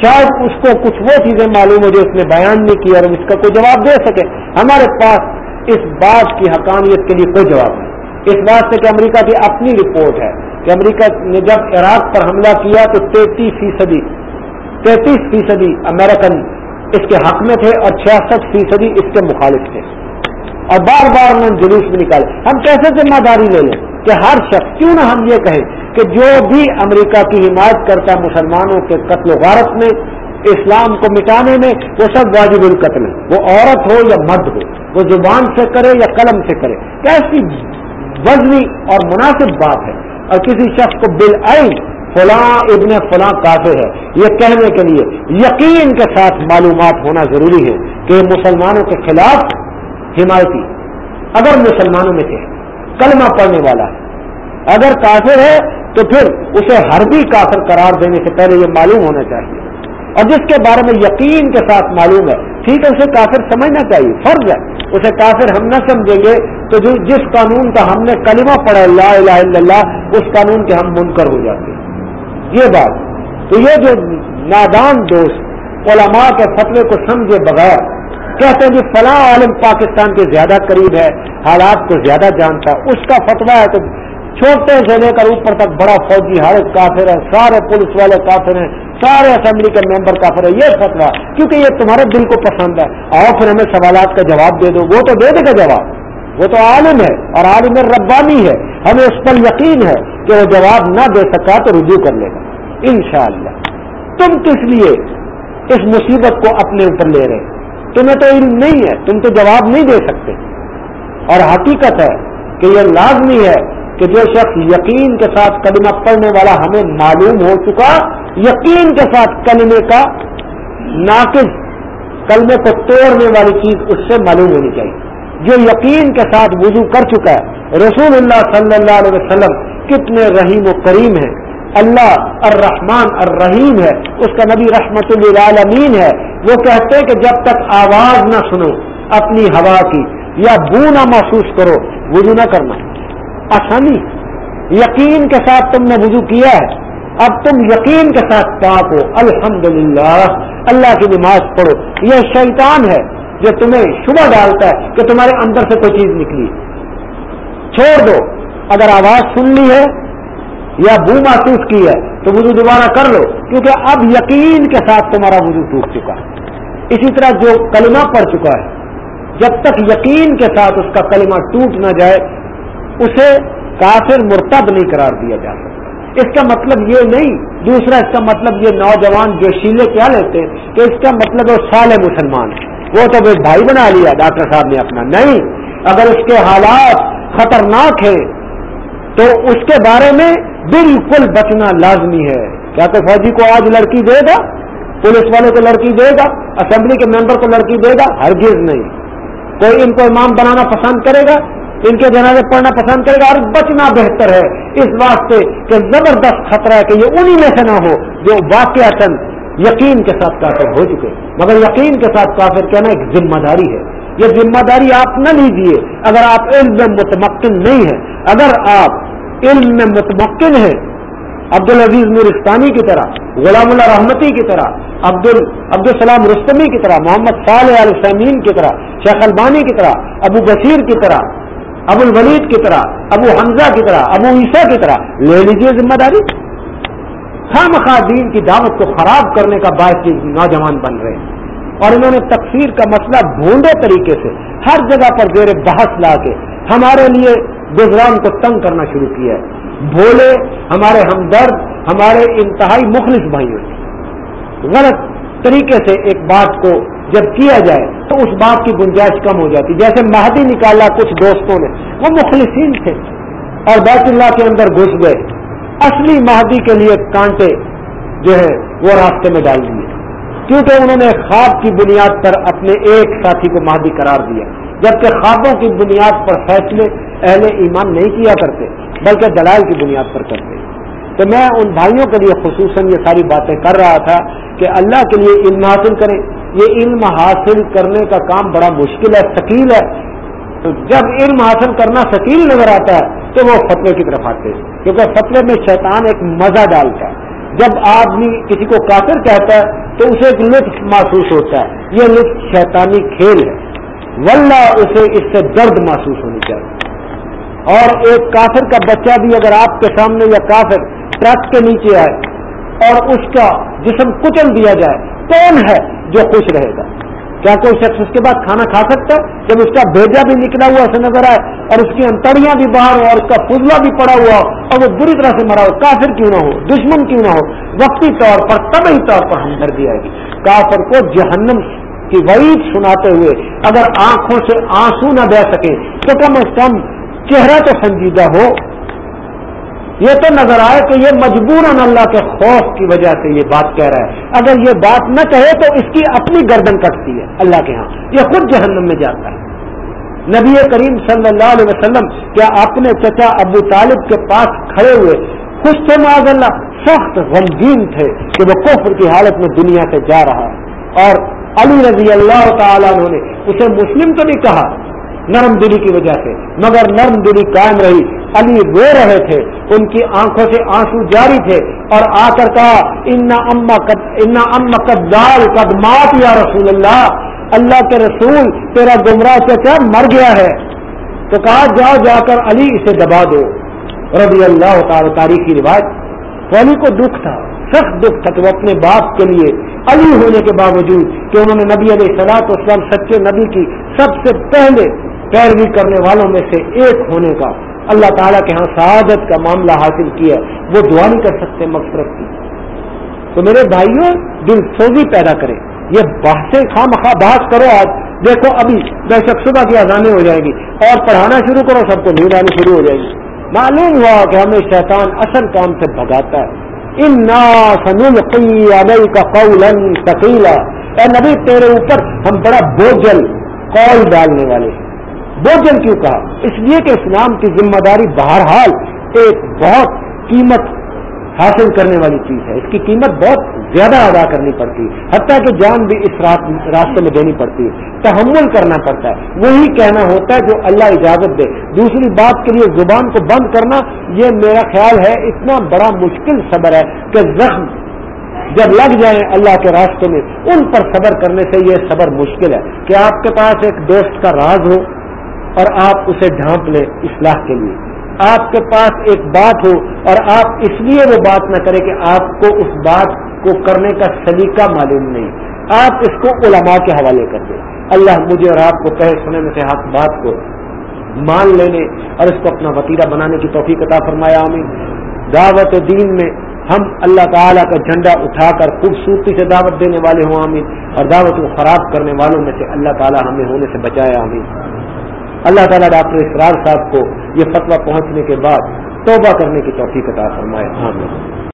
شاید اس کو کچھ وہ چیزیں معلوم ہو جو اس نے بیان نہیں کی اور اس کا کوئی جواب دے سکے ہمارے پاس اس بات کی حقانیت کے لیے کوئی جواب نہیں۔ اس بات سے کہ امریکہ کی اپنی رپورٹ ہے کہ امریکہ نے جب عراق پر حملہ کیا تو تینتیس فیصدی تینتیس فیصدی امریکن اس کے حق میں تھے اور چھیاسٹھ فیصدی اس کے مخالف تھے۔ اور بار بار انہوں نے جلوس میں نکالے ہم کیسے ذمہ داری لے لیں کہ ہر شخص، کیوں نہ ہم یہ کہیں کہ جو بھی امریکہ کی حمایت کرتا ہے مسلمانوں کے قتل و غارت میں، اسلام کو مٹانے میں، وہ سب واجب القتل ہے وہ عورت ہو یا مرد ہو، وہ زبان سے کرے یا قلم سے کرے۔ کیسی وزنی اور مناسب بات ہے؟ اور کسی شخص کو بل آئی فلاں ابن فلاں کافر ہے۔ یہ کہنے کے لیے یقین کے ساتھ معلومات ہونا ضروری ہے کہ مسلمانوں کے خلاف حمایتی، اگر مسلمانوں میں سے کلمہ پڑھنے والا ہے، اگر کافر ہے تو پھر اسے ہر بھی کافر قرار دینے سے پہلے یہ معلوم ہونا چاہیے۔ اور جس کے بارے میں یقین کے ساتھ معلوم ہے، ٹھیک ہے، اسے کافر سمجھنا چاہیے، فرض ہے، اسے کافر ہم نہ سمجھیں گے تو جس قانون کا ہم نے کلمہ پڑھا اللہ الہ الا اللہ، اس قانون کے ہم منکر ہو جاتے ہیں۔ یہ بات۔ تو یہ جو نادان دوست علماء کے فتوے کو سمجھے بغیر کہتے ہیں کہ فلاں عالم پاکستان کے زیادہ قریب ہے، حالات کو زیادہ جانتا ہے اس کا فتویٰ ہے تو چھوٹے سے لے کر اوپر تک بڑا فوجی ہر کافر ہے، سارے پولیس والے کافر ہیں، سارے اسمبلی کے ممبر کافر ہے یہ فتوا کیونکہ یہ تمہارے دل کو پسند ہے۔ اور پھر ہمیں سوالات کا جواب دے دو، وہ تو دے دے گا جواب۔ وہ تو عالم ہے اور عالم ربانی ہے، ہمیں اس پر یقین ہے کہ وہ جواب نہ دے سکا تو رجوع کر لے گا۔ انشاءاللہ۔ تم کس لیے اس مصیبت کو اپنے اوپر لے رہے؟ تمہیں تو علم نہیں ہے، تم تو جواب نہیں دے سکتے۔ اور حقیقت ہے کہ یہ لازمی ہے کہ جو شخص یقین کے ساتھ کلمہ پڑھنے والا ہمیں معلوم ہو چکا، یقین کے ساتھ کلمے کا ناقص، کلمے کو توڑنے والی چیز اس سے معلوم ہونی چاہیے۔ جو یقین کے ساتھ وضو کر چکا ہے، رسول اللہ صلی اللہ علیہ وسلم کتنے رحیم و کریم ہیں۔ اللہ الرحمن الرحیم ہے، اس کا نبی رحمت للعالمین ہے۔ وہ کہتے ہیں کہ جب تک آواز نہ سنو اپنی ہوا کی یا بو نہ محسوس کرو، وضو نہ کرنا۔ آسانی۔ یقین کے ساتھ تم نے وضو کیا ہے۔ اب تم یقین کے ساتھ پاک ہو۔ الحمدللہ۔ اللہ کی نماز پڑھو۔ یہ شیطان ہے جو تمہیں شبہ ڈالتا ہے کہ تمہارے اندر سے کوئی چیز نکلی۔ چھوڑ دو۔ اگر آواز سن لی ہے یا بو محسوس کی ہے، تو وضو دوبارہ کر لو، کیونکہ اب یقین کے ساتھ تمہارا وضو ٹوٹ چکا ہے۔ اسی طرح جو کلمہ پڑ چکا ہے، جب تک یقین کے ساتھ اس کا کلمہ ٹوٹ نہ جائے، اسے کافر مرتب نہیں قرار دیا جا سکتا۔ اس کا مطلب یہ نہیں، دوسرا اس کا مطلب یہ نوجوان جو شیلے کیا لیتے ہیں کہ اس کا مطلب وہ سال مسلمان وہ تو بھائی بنا لیا ڈاکٹر صاحب نے اپنا۔ نہیں، اگر اس کے حالات خطرناک ہیں، تو اس کے بارے میں بالکل بچنا لازمی ہے۔ کیا تو فوجی کو آج لڑکی دے گا؟ پولیس والے کو لڑکی دے گا؟ اسمبلی کے ممبر کو لڑکی دے گا؟ ہرگز نہیں۔ کوئی ان کو امام بنانا پسند کرے گا؟ ان کے جنازے پڑھنا پسند کرے گا؟ اور بچنا بہتر ہے۔ اس واسطے کہ زبردست خطرہ ہے کہ یہ انہی میں سے نہ ہو جو واقع یقین کے ساتھ کافر ہو چکے۔ مگر یقین کے ساتھ کافر کہنا ایک ذمہ داری ہے۔ یہ ذمہ داری آپ نہ لیجیے۔ اگر آپ علم متمکن نہیں ہیں، اگر آپ علم میں متمکن ہیں عبد العزیز نورستانی کی طرح، غلام اللہ رحمتی کی طرح عبد عبد السلام رستمی کی طرح، محمد صالح علیہ سمین کی طرح، شیخ البانی کی طرح، ابو بشیر کی طرح، ابو الولید کی طرح، ابو حمزہ کی طرح، ابو عیسیٰ کی طرح، لے لیجیے ذمہ داری۔ خام دین کی دعوت کو خراب کرنے کا باعث نوجوان بن رہے ہیں۔ اور انہوں نے تقسیر کا مسئلہ بھونڈے طریقے سے ہر جگہ پر زیر بحث لا کے ہمارے لیے گزران کو تنگ کرنا شروع کیا ہے۔ بھولے ہمارے ہمدرد، ہمارے انتہائی مخلص بھائیوں۔ نے غلط طریقے سے ایک بات کو جب کیا جائے تو اس بات کی گنجائش کم ہو جاتی۔ جیسے مہدی نکالا کچھ دوستوں نے، وہ مخلصین تھے۔ اور بیت اللہ کے اندر گھس گئے۔ اصلی مہدی کے لیے کانٹے جو ہے وہ راستے میں ڈال دیے۔ کیونکہ انہوں نے خواب کی بنیاد پر اپنے ایک ساتھی کو مہدی قرار دیا۔ جبکہ خوابوں کی بنیاد پر فیصلے اہل ایمان نہیں کیا کرتے، بلکہ دلائل کی بنیاد پر کرتے۔ تو میں ان بھائیوں کے لیے خصوصاً یہ ساری باتیں کر رہا تھا کہ اللہ کے لیے علم حاصل کریں۔ یہ علم حاصل کرنے کا کام بڑا مشکل ہے، ثقیل ہے۔ تو جب علم حاصل کرنا ثقیل نظر آتا ہے، تو وہ فتوے کی طرف آتے ہیں۔ کیونکہ فتوے میں شیطان ایک مزہ ڈالتا ہے۔ جب آدمی کسی کو کافر کہتا ہے، تو اسے ایک لطف محسوس ہوتا ہے۔ یہ لطف شیطانی کھیل ہے۔ ولہ اسے اس سے درد محسوس ہونی چاہیے۔ اور ایک کافر کا بچہ بھی اگر آپ کے سامنے یا کافر ٹرک کے نیچے آئے اور اس کا جسم کچل دیا جائے، کون ہے جو خوش رہے گا؟ کیا کوئی شخص اس کے بعد کھانا کھا سکتا ہے؟ جب اس کا بھیجا بھی نکلا ہوا اسے نظر آئے اور اس کی انتڑیاں بھی باہر ہو اور اس کا فضلہ بھی پڑا ہوا ہو اور وہ بری طرح سے مرا ہو، کافر کیوں نہ ہو، دشمن کیوں نہ ہو، وقتی طور پر طبی طور پر ہمدردی آئے گی۔ کافر کو جہنم کی وعید سناتے ہوئے اگر آنکھوں سے آنسو نہ بہ سکے تو کم از کم چہرہ تو سنجیدہ ہو۔ یہ تو نظر آئے کہ یہ مجبور اللہ کے خوف کی وجہ سے یہ بات کہہ رہا ہے۔ اگر یہ بات نہ کہے تو اس کی اپنی گردن کٹتی ہے اللہ کے ہاں۔ یہ خود جہنم میں جاتا ہے۔ نبی کریم صلی اللہ علیہ وسلم کیا اپنے چچا ابو طالب کے پاس کھڑے ہوئے خوش تھے معذ اللہ؟ سخت غمگین تھے کہ وہ کفر کی حالت میں دنیا سے جا رہا ہے۔ اور علی رضی اللہ تعالیٰ نے اسے مسلم تو نہیں کہا، نرم دلی کی وجہ سے، مگر نرم دلی قائم رہی۔ علی رو رہے تھے، ان کی آنکھوں سے آنسو جاری تھے اور آ کر کہا اما قدال قدمات یا رسول اللہ اللہ کے رسول تیرا گمراہ چچا مر گیا ہے؟ تو کہا جاؤ جا کر علی اسے دبا دو۔ رضی اللہ تعالی تاریخی رواج علی کو دکھ تھا، سخت دکھ تھا کہ وہ اپنے باپ کے لیے علی ہونے کے باوجود کہ انہوں نے نبی علیہ سلاط اسلام سچے نبی کی سب سے پہلے پیروی کرنے والوں میں سے ایک ہونے کا اللہ تعالیٰ کے ہاں سعادت کا معاملہ حاصل کیا وہ دعا نہیں کر سکتے مقصد کی۔ تو میرے بھائیوں، دل سوزی پیدا کرے یہ بحثیں خام خواہ بحث کرو آج۔ دیکھو، ابھی بے شک صبح کی آزانیں ہو جائیں گی اور پڑھانا شروع کرو، سب کو نیند آنی شروع ہو جائے گی۔ معلوم ہوا کہ ہمیں شیطان اصل کام سے بھگاتا ہے۔ ان نا کا تقیلا اے نبی، تیرے اوپر ہم بڑا بوجھل قول ڈالنے والے ہیں۔ بوجھل کیوں کہا؟ اس لیے کہ اسلام کی ذمہ داری بہرحال ایک بہت قیمت حاصل کرنے والی چیز ہے۔ اس کی قیمت بہت زیادہ ادا کرنی پڑتی ہے۔ حتیٰ کہ جان بھی اس راستے میں دینی پڑتی ہے۔ تحمل کرنا پڑتا ہے۔ وہی کہنا ہوتا ہے جو اللہ اجازت دے۔ دوسری بات کے لیے زبان کو بند کرنا، یہ میرا خیال ہے، اتنا بڑا مشکل صبر ہے کہ زخم جب لگ جائیں اللہ کے راستے میں، ان پر صبر کرنے سے یہ صبر مشکل ہے۔ کہ آپ کے پاس ایک دوست کا راز ہو اور آپ اسے ڈھانپ لیں اصلاح کے لیے۔ آپ کے پاس ایک بات ہو اور آپ اس لیے وہ بات نہ کریں کہ آپ کو اس بات کو کرنے کا سلیقہ معلوم نہیں۔ آپ اس کو علماء کے حوالے کر دیں۔ اللہ مجھے اور آپ کو کہے سنے میں سے حق بات کو مان لینے اور اس کو اپنا وطیرہ بنانے کی توفیق عطا فرمایا، آمین۔ دعوت دین میں ہم اللہ تعالیٰ کا جھنڈا اٹھا کر خوبصورتی سے دعوت دینے والے ہوں، آمین۔ اور دعوت کو خراب کرنے والوں میں سے اللہ تعالیٰ ہمیں ہونے سے بچایا آمین۔ اللہ تعالیٰ ڈاکٹر اسرار صاحب کو یہ فتویٰ پہنچنے کے بعد توبہ کرنے کی توفیق عطا فرمائے. آمین.